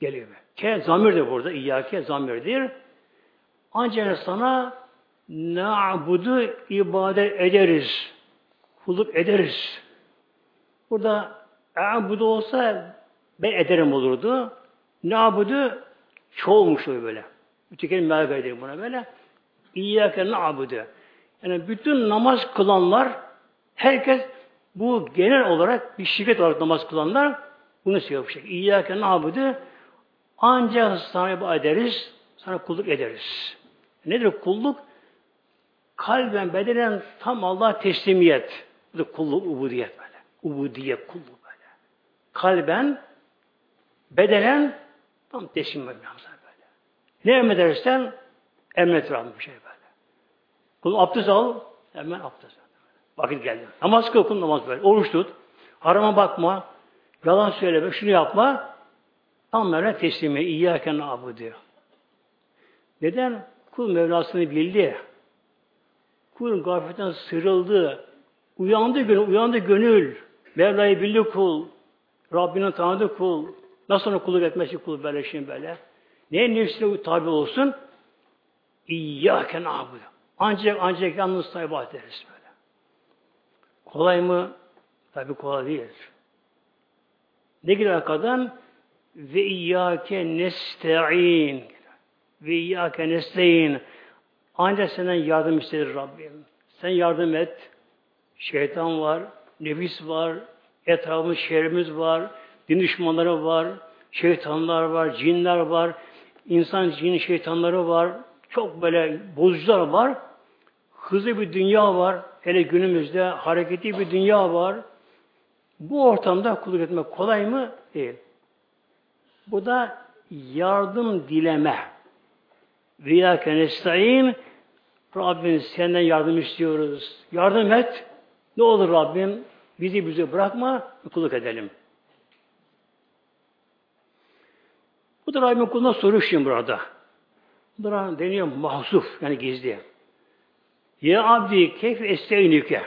geliyor. Ke zamir de burada. İyyake zamirdir. Ancak sana na'budu ibadet ederiz. Kulluk ederiz. Burada a'budu olsa ben ederim olurdu. Na'budu çoğulmuş böyle. Mütekelim melek edelim buna böyle. İyyâke na'budu. Yani bütün namaz kılanlar herkes bu genel olarak bir şirket olarak namaz kılanlar bunu söylüyor bu şekilde. İyyâke na'budu ancak sana ederiz, sana kulluk ederiz. Nedir kulluk? Kalben, bedenen tam Allah teslimiyet. Bu da kulluk, ubudiyet böyle. Ubudiyet, kulluk böyle. Kalben, bedenen tam teslim böyle. Ne emredersen emret bir şey böyle. Kul abdest al, hemen abdest al. Vakit geldi. Namaz kıl, kul namaz böyle. Oruç tut. Harama bakma. Yalan söyleme, şunu yapma. Tam Mevla teslimi. İyyâken abu diyor. Neden? Kul Mevlasını bildi. Kul gafletten sıyrıldı. Uyandı gönül, uyandı gönül. Mevla'yı bildi kul. Rabbini tanıdı kul. Nasıl onu kulluk etmesi kul böyle şimdi böyle. Neye nefsine tabi olsun? İyyâken abudu. Ancak ancak yalnız sana ibadet ederiz böyle. Kolay mı? Tabi kolay değil. Ne girer arkadan? Ve iyyâke nesta'in. Ve iyyâke nesta'in. Ancak senden yardım istedir Rabbim. Sen yardım et. Şeytan var, nefis var, etrafımız şehrimiz var, din düşmanları var, şeytanlar var, cinler var, insan cin şeytanları var, çok böyle bozucular var. Hızlı bir dünya var. Hele günümüzde hareketli bir dünya var. Bu ortamda kulluk etmek kolay mı? Değil. Bu da yardım dileme. Viyâke nesta'in Rabbim senden yardım istiyoruz. Yardım et. Ne olur Rabbim bizi bize bırakma, kulluk edelim. Bu da Rabbim kuluna soruyor şimdi burada. Bu deniyor mahsuf, yani gizli. Ya abdi keyf esteynike.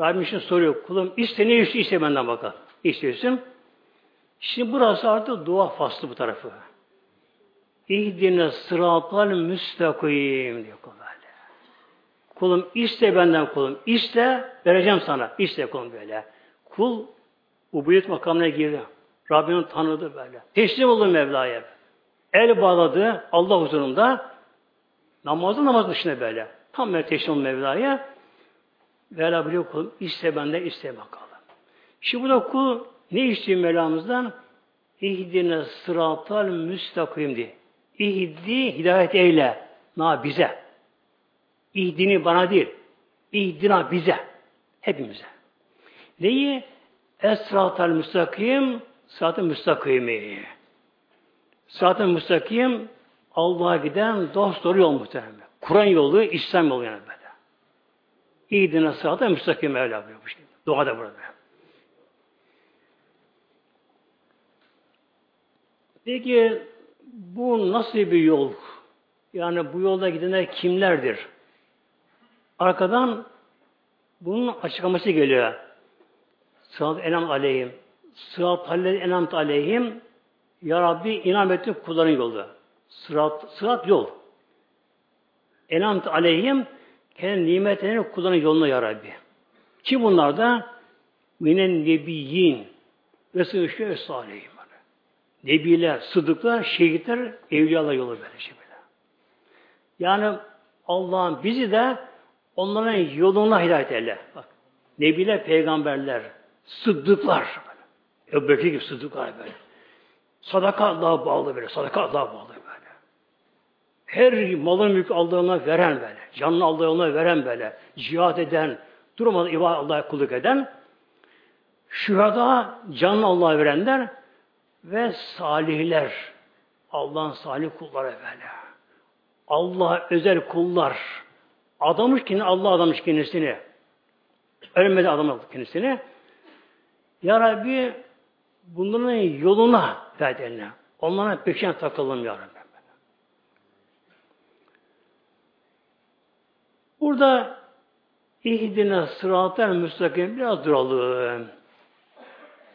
Rabbim şimdi soruyor. Kulum iste ne istiyor iste benden bakalım. İstiyorsun. Şimdi burası artık dua faslı bu tarafı. İhdine sıratal müstakim diyor kul böyle. Kulum iste benden kulum. iste vereceğim sana. İste kulum böyle. Kul ubudiyet makamına girdi. Rabbini tanıdı böyle. Teslim oldu Mevla'ya. El bağladı Allah huzurunda. Namazı namaz dışında böyle. Tam böyle teslim oldu Mevla'ya. Mevla biliyor kulum. iste benden iste bakalım. Şimdi bu da kul ne istiyor Mevlamızdan? İhdine sıratal müstakim diye. İhdi hidayet eyle. Na bize. İhdini bana değil. İhdina bize. Hepimize. Neyi? Esratal müstakim sırat-ı müstakimi. Sırat-ı müstakim Allah'a giden dost doğru yol muhtemelen. Kur'an yolu, İslam yolu yani böyle. İhdine sırat-ı müstakim öyle buyuruyor bu şey. Dua da burada. Peki bu nasıl bir yol? Yani bu yolda gidenler kimlerdir? Arkadan bunun açıklaması geliyor. Sırat enam aleyhim. Sırat halleri enamt aleyhim. Ya Rabbi inam ettin kulların yolu. Sırat, sırat yol. Enamt aleyhim kendi nimetlerini kulların yoluna ya Rabbi. Kim bunlar da? Minen nebiyyin ve sıvışkı salihim. Nebiler, sıdıklar, şehitler, evliyalar yolu böyle şey. Yani Allah'ın bizi de onların yoluna hidayet eyle. Bak, Nebiler, peygamberler, sıddıklar. Ebu Bekir gibi sıddıklar böyle. Sadaka Allah'a bağlı böyle. Sadaka Allah'a bağlı böyle. Her malın mülk aldığına veren böyle. Canını aldığına veren böyle. Cihad eden, durmadan ibadet Allah'a kulluk eden, şühada canını Allah'a verenler ve salihler. Allah'ın salih kulları böyle. Allah özel kullar. Adamış kendini, Allah adamış kendisini. Ölmedi adam kendisini. Ya Rabbi bunların yoluna dert eline. Onlara peşine takılalım Ya Rabbi. Burada ihdine sıratel müstakim biraz duralım.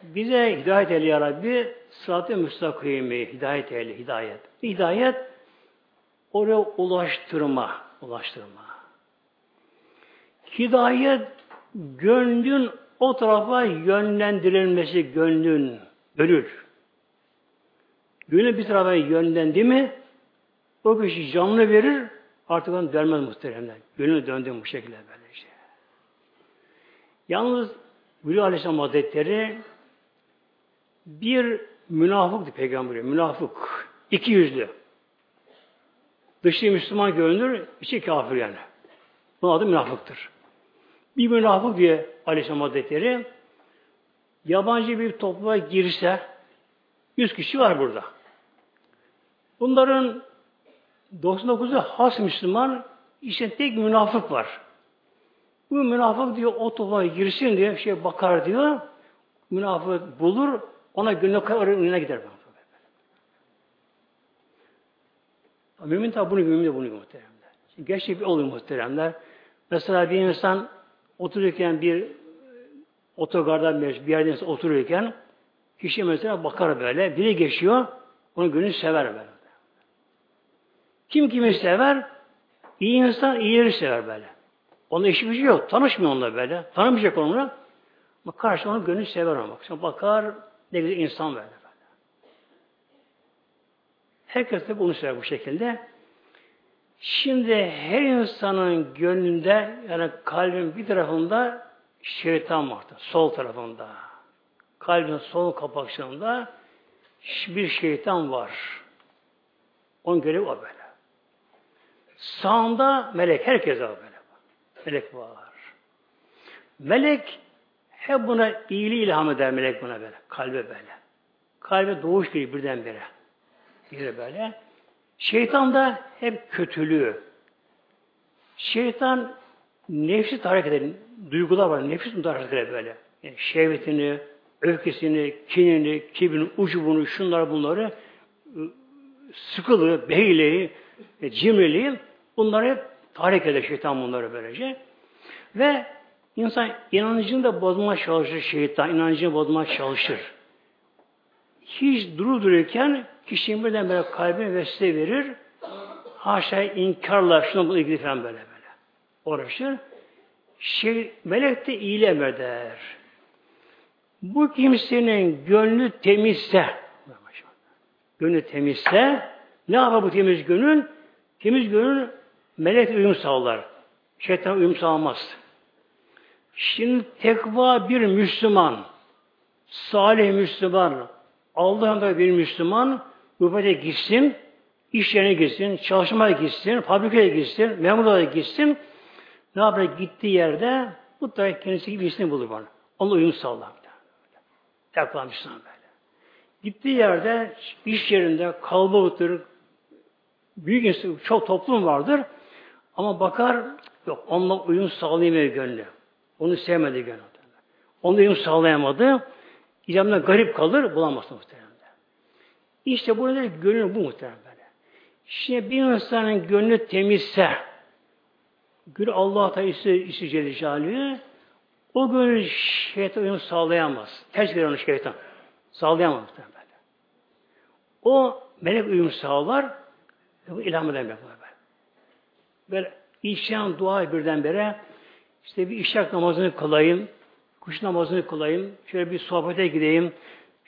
Bize hidayet eyle ya Rabbi sırat-ı müstakimi hidayet eyle hidayet. Hidayet oraya ulaştırma, ulaştırma. Hidayet gönlün o tarafa yönlendirilmesi gönlün bölür. Gönül bir tarafa yönlendi mi o kişi canını verir artık onu dönmez muhteremler. Gönlü döndü bu şekilde böyle şey. Yalnız Gülü Aleyhisselam Hazretleri bir münafıktı peygamberi. Münafık. iki yüzlü. Dışı Müslüman görünür, içi kafir yani. Bunun adı münafıktır. Bir münafık diye Aleyhisselam Hazretleri yabancı bir topluluğa girse yüz kişi var burada. Bunların 99'u has Müslüman, işte tek münafık var. Bu münafık diyor o topluluğa girsin diye şey bakar diyor. Münafık bulur, ona gönlü kadar önüne gider. Mümin tabi bunu mümin de bunu muhteremler. Şimdi gerçek bir oluyor muhteremler. Mesela bir insan otururken bir otogarda bir yerde otururken kişi mesela bakar böyle, biri geçiyor, onu gönül sever böyle. Kim kimi sever? İyi insan iyi yeri sever böyle. Onun işi bir şey yok. Tanışmıyor onunla böyle. Tanımayacak onunla. Ama karşı onu gönül sever ama. Şimdi bakar, ne güzel insan böyle. Herkes de bunu söyler bu şekilde. Şimdi her insanın gönlünde yani kalbin bir tarafında şeytan vardır. Sol tarafında. Kalbin sol kapakçığında bir şeytan var. Onun görevi o böyle. Sağında melek. Herkes var böyle. Melek var. Melek hep buna iyiliği ilham eder melek buna böyle. Kalbe böyle. Kalbe doğuş gibi birdenbire. Bir böyle. Şeytan da hep kötülüğü. Şeytan nefsi tahrik eder. Duygular var. Nefis tahrik eder böyle. Yani şehvetini, öfkesini, kinini, kibrini, ucubunu, şunlar bunları ıı, sıkılığı, beyliği, e, cimriliği bunları hep eder şeytan bunları böylece. Ve insan inancını da bozmaya çalışır şeytan. inancını bozmaya çalışır. Hiç duru dururken kişinin birden böyle kalbine vesile verir. Haşa inkarla şuna bunu ilgili falan böyle böyle. Uğraşır. Şey, melek de iyile emreder. Bu kimsenin gönlü temizse gönlü temizse ne yapar bu temiz gönül? Temiz gönül melek uyum sağlar. Şeytan uyum sağlamaz. Şimdi tekva bir Müslüman, salih Müslüman, Allah'ın bir Müslüman gurbete gitsin, iş yerine gitsin, çalışmaya gitsin, fabrikaya gitsin, memurlara gitsin. Ne yapar? Gittiği yerde da kendisi gibi birisini bulur bana. Onunla uyum sağlar. Müslüman böyle. Gittiği yerde, iş yerinde kalabalıktır, büyük insan, çok toplum vardır. Ama bakar, yok onunla uyum sağlayamıyor gönlü. Onu sevmedi gönlü. Onu uyum sağlayamadı. İcabında garip kalır, bulamazsın muhtemelen. İşte bu nedir? Gönül bu muhtemelen böyle. Şimdi bir insanın gönlü temizse, gül Allah Teala ise Celle o gönül şeytan uyum sağlayamaz. Ters girer onu şeytan. Sağlayamaz muhtemelen. O melek uyum sağlar, bu ilham eden böyle. Böyle işleyen dua birdenbire işte bir işrak namazını kılayım, kuş namazını kılayım, şöyle bir sohbete gideyim,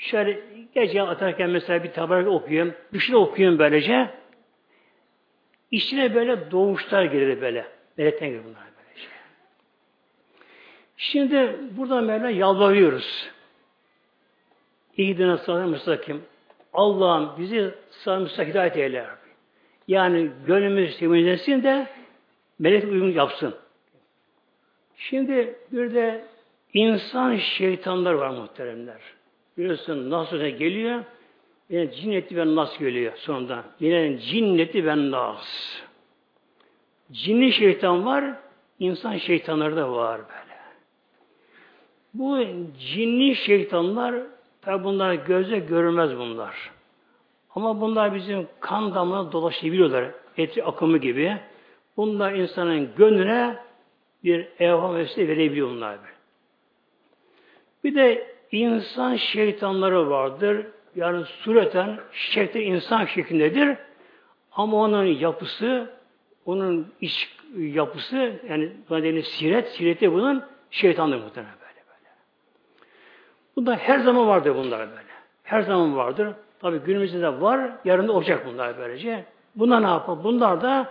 şöyle gece atarken mesela bir tabarak okuyayım, şey okuyayım böylece. İçine böyle doğuşlar gelir böyle. Melekten gelir bunlar böylece. Şimdi burada Mevla yalvarıyoruz. İhdine sıratı müstakim. Allah'ım bizi sıratı müstakim hidayet eyle. Yani gönlümüz temizlensin de melek uyum yapsın. Şimdi bir de insan şeytanlar var muhteremler. Biliyorsun nasıl geliyor? Yine cinneti ve nas geliyor sonunda. Yine cinneti ve nas. Cinli şeytan var, insan şeytanları da var böyle. Bu cinli şeytanlar tabi bunlar göze görünmez bunlar. Ama bunlar bizim kan damına dolaşabiliyorlar. Etri akımı gibi. Bunlar insanın gönlüne bir evham vesile verebiliyor bunlar. Bir de insan şeytanları vardır. Yani sureten şekli insan şeklindedir. Ama onun yapısı, onun iç yapısı, yani buna siret, sireti bunun şeytandır muhtemelen böyle böyle. Bunlar her zaman vardır bunlar böyle. Her zaman vardır. Tabi günümüzde de var, yarın da olacak bunlar böylece. Bunlar ne yapar? Bunlar da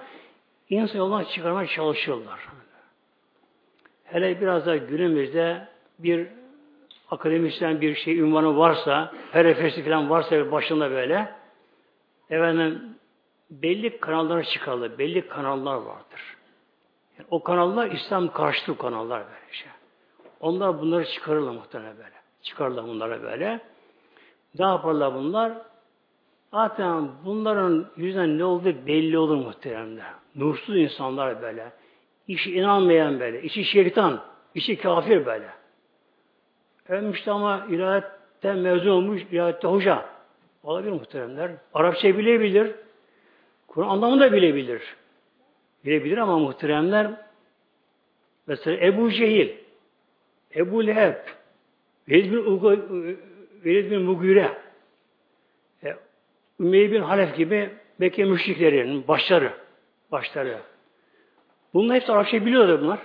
insan yoldan çıkarmaya çalışıyorlar. Hele biraz da günümüzde bir akademisyen bir şey ünvanı varsa, herefesi falan varsa başında böyle, efendim belli kanallara çıkarılır, belli kanallar vardır. Yani o kanallar İslam karşıtı kanallar böyle şey. Onlar bunları çıkarırlar muhtemelen böyle. Çıkarırlar bunlara böyle. Ne yaparlar bunlar? Zaten bunların yüzünden ne olduğu belli olur muhteremler. Nursuz insanlar böyle. İşi inanmayan böyle. İçi şeytan. içi kafir böyle. Ölmüş ama ilahiyetten mezun olmuş, ilahiyette hoca. Olabilir muhteremler. Arapça bilebilir. Kur'an anlamını da bilebilir. Bilebilir ama muhteremler mesela Ebu Cehil, Ebu Leheb, Velid bin, bin Mugire, e, Ümeyye bin Halef gibi Mekke müşriklerinin başları, başları. Bunlar hepsi Arapça biliyorlar bunlar.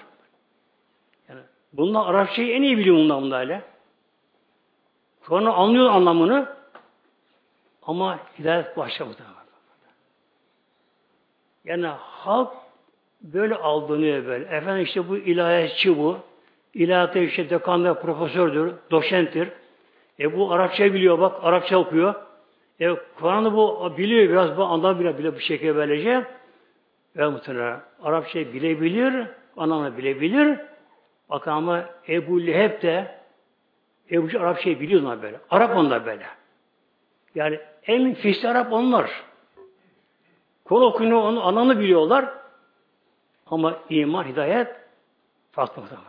Yani bunlar Arapçayı en iyi biliyor bunlar bunlar Sonra anlıyor anlamını ama hidayet başlamadı. Yani halk böyle aldanıyor böyle. Efendim işte bu ilahiyatçı bu. İlahiyatta işte dekanda profesördür, doşenttir. E bu Arapça biliyor bak, Arapça okuyor. E Kur'an'ı bu biliyor biraz bu anlam bile bile bu şekilde böylece. Ve muhtemelen Arapça bilebilir, anlamı bilebilir. Bakın ama Ebu Leheb de Ebu Arapçayı biliyorlar böyle. Arap onlar böyle. Yani en fisli Arap onlar. Kol okunuyor, onun anlamını biliyorlar. Ama iman, hidayet farklı muhtemelen.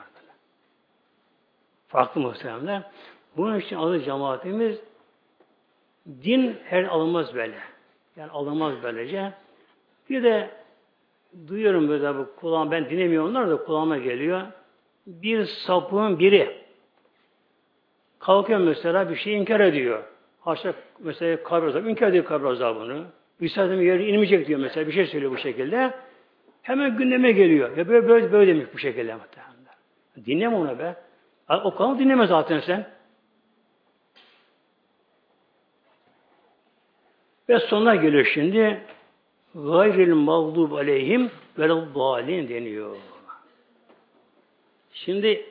Farklı muhtemelen. Bunun için adı cemaatimiz din her alınmaz böyle. Yani alınmaz böylece. Bir de duyuyorum böyle bu kulağım ben dinlemiyorum onlar da kulağıma geliyor. Bir sapığın biri kalkıyor mesela bir şey inkar ediyor. Haşa mesela kabir azabı inkar ediyor kabir azabını. Üstadım yeri inmeyecek diyor mesela bir şey söylüyor bu şekilde. Hemen gündeme geliyor. Ya böyle böyle, böyle demiş bu şekilde muhtemelen. Dinleme ona be. O kanal dinleme zaten sen. Ve sonuna geliyor şimdi gayril mağdub aleyhim vel dalin deniyor. Şimdi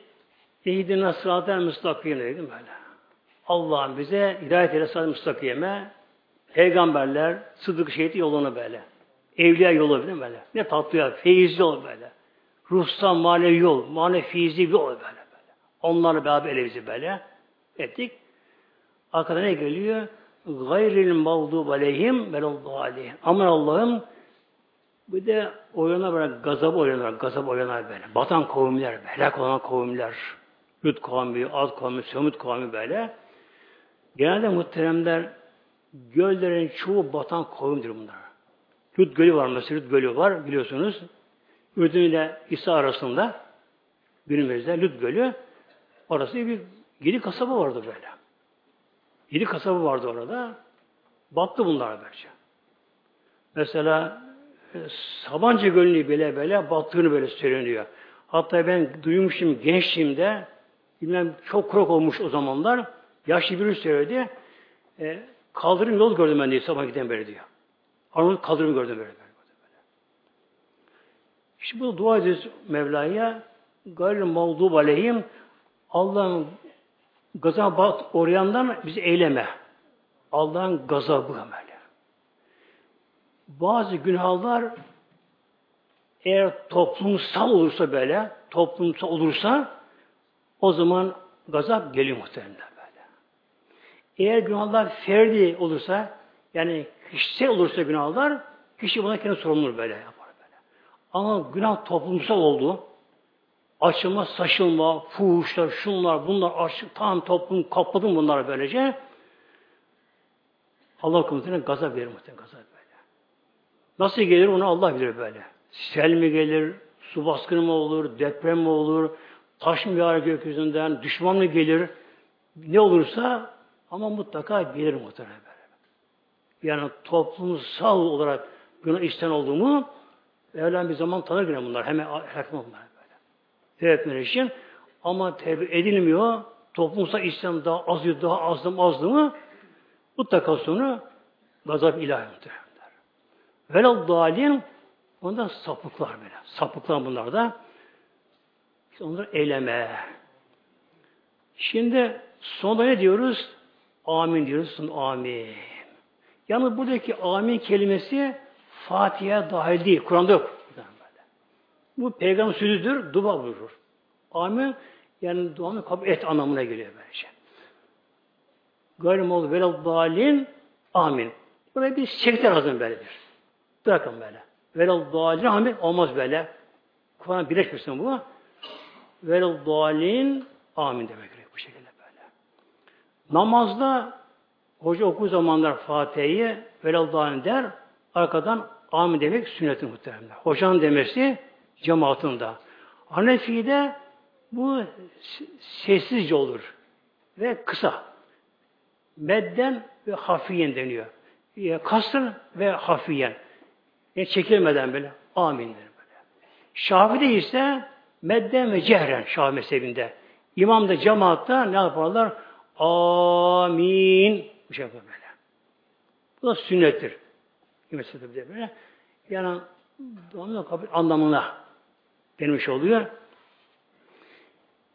İhdina sıratel müstakim dedim böyle. Allah'ın bize hidayet eyle sıratel müstakime peygamberler, sıddık şehit yolunu böyle. Evliya yolu değil mi böyle? Ne tatlı ya, feyizli yol böyle. Ruhsal manevi yol, manevi feyizli yol böyle böyle. Onlarla beraber elimizi böyle ettik. Arkadan ne geliyor? gayril mağdub aleyhim veleddâlihim. Aman Allah'ım bir de oyuna böyle gazap oynar, gazap oynar böyle. Batan kavimler, helak olan kavimler. Lut kavmi, Ad kavmi, Semud kavmi böyle. Genelde muhteremler göllerin çoğu batan kavimdir bunlar. Lut gölü var mesela, Lut gölü var biliyorsunuz. Ürdün ile İsa arasında günümüzde Lut gölü orası bir yedi kasaba vardı böyle. Yedi kasabı vardı orada. Battı bunlar böylece. Mesela e, Sabancı Gölü'nü bile böyle battığını böyle söyleniyor. Hatta ben duymuşum gençliğimde bilmem çok krok olmuş o zamanlar. Yaşlı biri söyledi. E, kaldırım yol gördüm ben diye sabah giden beri diyor. Arnavut kaldırım gördüm böyle. İşte bu dua ediyoruz Mevla'ya. Gayrı mağdub aleyhim Allah'ın gazaba uğrayandan bizi eyleme. Allah'ın gazabı böyle. Bazı günahlar eğer toplumsal olursa böyle, toplumsal olursa o zaman gazap geliyor muhtemelen böyle. Eğer günahlar ferdi olursa, yani kişisel olursa günahlar, kişi buna kendi sorumlu böyle yapar böyle. Ama günah toplumsal oldu, açılma, saçılma, fuhuşlar, şunlar, bunlar açık, tam toplum kapladım bunları böylece. Allah komutanı gazap verir muhtemelen gazap böyle. Nasıl gelir onu Allah bilir böyle. Sel mi gelir, su baskını mı olur, deprem mi olur, taş yağar gökyüzünden, düşman gelir, ne olursa ama mutlaka gelir muhtemelen böyle. Yani toplumsal olarak günah işten olduğumu evlen bir zaman tanır bile bunlar. Hemen helak bunlar tevbe etmeleri için. Ama tevbe edilmiyor. Toplumsal İslam daha az, daha azdım azdı mı mutlaka sonu gazap ilahi muhtemelenler. Velal dalin ondan sapıklar böyle. Sapıklar bunlar da. İşte onları eyleme. Şimdi sonunda ne diyoruz? Amin diyoruz. Amin. Yalnız buradaki amin kelimesi Fatiha dahil değil. Kur'an'da yok. Bu peygamber sözüdür, dua buyurur. Amin yani duanı kabul et anlamına geliyor böylece. Gayrımol velal dalin amin. Buraya bir çekte lazım böyledir. Bırakın böyle. Velal dalin amin olmaz böyle. Kur'an birleşmesin bu. Velal dalin amin demek gerekiyor bu şekilde böyle. Namazda hoca oku zamanlar Fatiha'yı velal dalin der. Arkadan amin demek sünneti muhtemelen. Hocanın demesi cemaatinde. Hanefi'de bu sessizce olur ve kısa. Medden ve hafiyen deniyor. Yani kasır ve hafiyen. Yani çekilmeden böyle. Amin der böyle. Şafi'de ise medden ve cehren Şafi mezhebinde. İmam da cemaatta ne yaparlar? Amin. Bu şey böyle. Bu da sünnettir. Mesela böyle. Yani duamı kabul anlamına denmiş oluyor.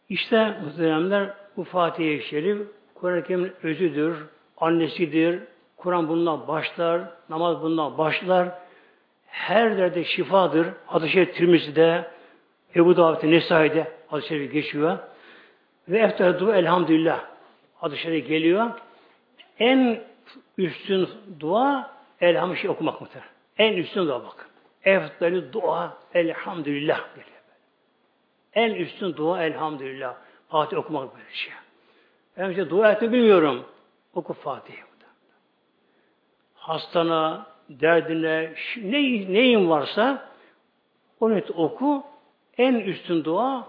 İşte muhteremler bu Fatiha-i Şerif Kur'an-ı özüdür, annesidir. Kur'an bundan başlar, namaz bundan başlar. Her derde şifadır. Hadis-i Şerif Tirmizi'de, Ebu Davud'da, Nesai'de hadis-i Şerif geçiyor. Ve eftar elhamdülillah hadis-i Şerif geliyor. En üstün dua elhamdülillah okumak muhtemelen. En üstün dua bak. Eftalü dua elhamdülillah geliyor. En üstün dua elhamdülillah. Fatih okumak böyle şey. Ben işte dua etme bilmiyorum. Oku Fatih. Hastana, derdine, ne, neyin varsa onu oku. En üstün dua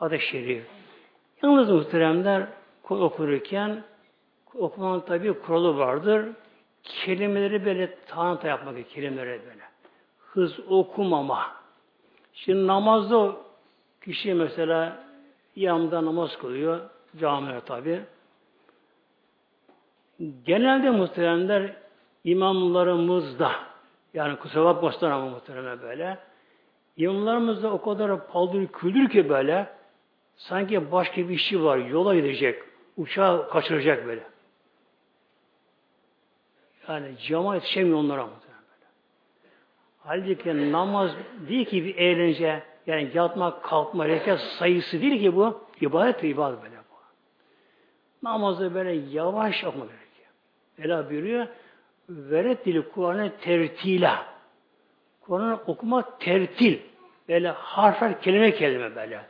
adı şerif. Yalnız muhteremler okurken okumanın tabi kuralı vardır. Kelimeleri böyle tanıta yapmak kelimeleri böyle. Hız okumama. Şimdi namazda kişi mesela yanında namaz kılıyor. Camiler tabi. Genelde muhteremler imamlarımızda yani kusura bakmasınlar ama muhteremler böyle imamlarımızda o kadar paldır küldür ki böyle sanki başka bir şey var. Yola gidecek. Uçağı kaçıracak böyle. Yani cama yetişemiyor onlara böyle. Halbuki namaz değil ki bir eğlence. Yani yatmak, kalkma, rekat sayısı değil ki bu. İbadet ve ibadet böyle bu. Namazı böyle yavaş okuma gerekiyor. Ela buyuruyor. Veret dili Kur'an'ı tertila. Kur'an'ı okuma tertil. Böyle harfler kelime kelime böyle.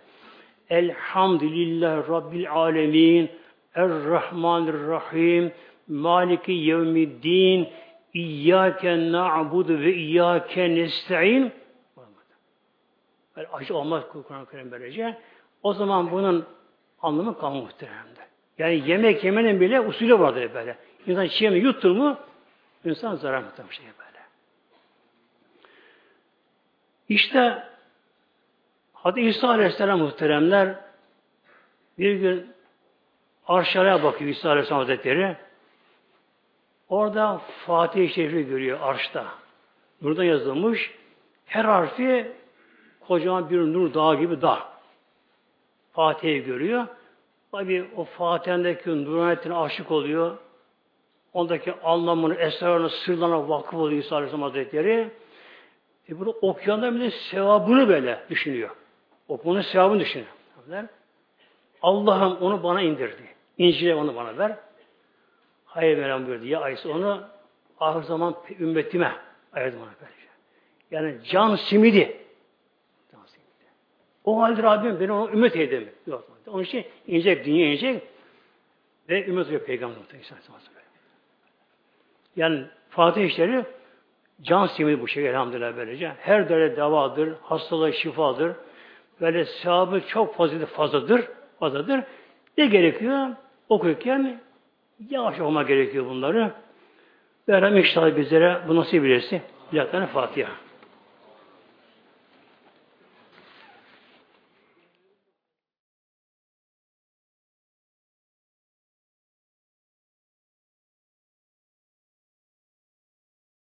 Elhamdülillah Rabbil Alemin Er-Rahmanir-Rahim Maliki Yevmiddin İyyâke na'budu ve iyyâke nesta'in Böyle acı olmaz Kur'an-ı Kerim böylece. O zaman bunun anlamı kalmıyor muhteremde. Yani yemek yemenin bile usulü vardır böyle. İnsan çiğ yuttur mu insan zarar muhtemelen şey böyle. İşte Hadi İsa Aleyhisselam muhteremler bir gün arşlara bakıyor İsa Aleyhisselam Hazretleri. Orada Fatih-i Şerif'i görüyor arşta. Nurda yazılmış. Her harfi kocaman bir nur dağı gibi dağ. Fatih'i görüyor. Tabi o Fatih'indeki nuranetine aşık oluyor. Ondaki anlamını, esrarını, sırlarına vakıf oluyor İsa Aleyhisselam Hazretleri. E bunu okuyanlar bile sevabını böyle düşünüyor. Okumanın sevabını düşünüyor. Allah'ım onu bana indirdi. İncil'e onu bana ver. Hayır Mevlam buyurdu. Ya Ayşe onu ahir zaman ümmetime ayırdım ona böylece. Yani can simidi. Can simidi. O halde Rabbim beni ona ümmet edeyim. Onun için inecek, dünya inecek ve ümmet oluyor Peygamber Yani Fatih işleri can simidi bu şey elhamdülillah böylece. Her derde davadır, hastalığa şifadır. Böyle sahabı çok fazla fazladır, fazladır. Ne gerekiyor? Okurken yavaş olma gerekiyor bunları. Ve inşallah bizlere bu nasip bilirsin. Bilatlarına Fatiha.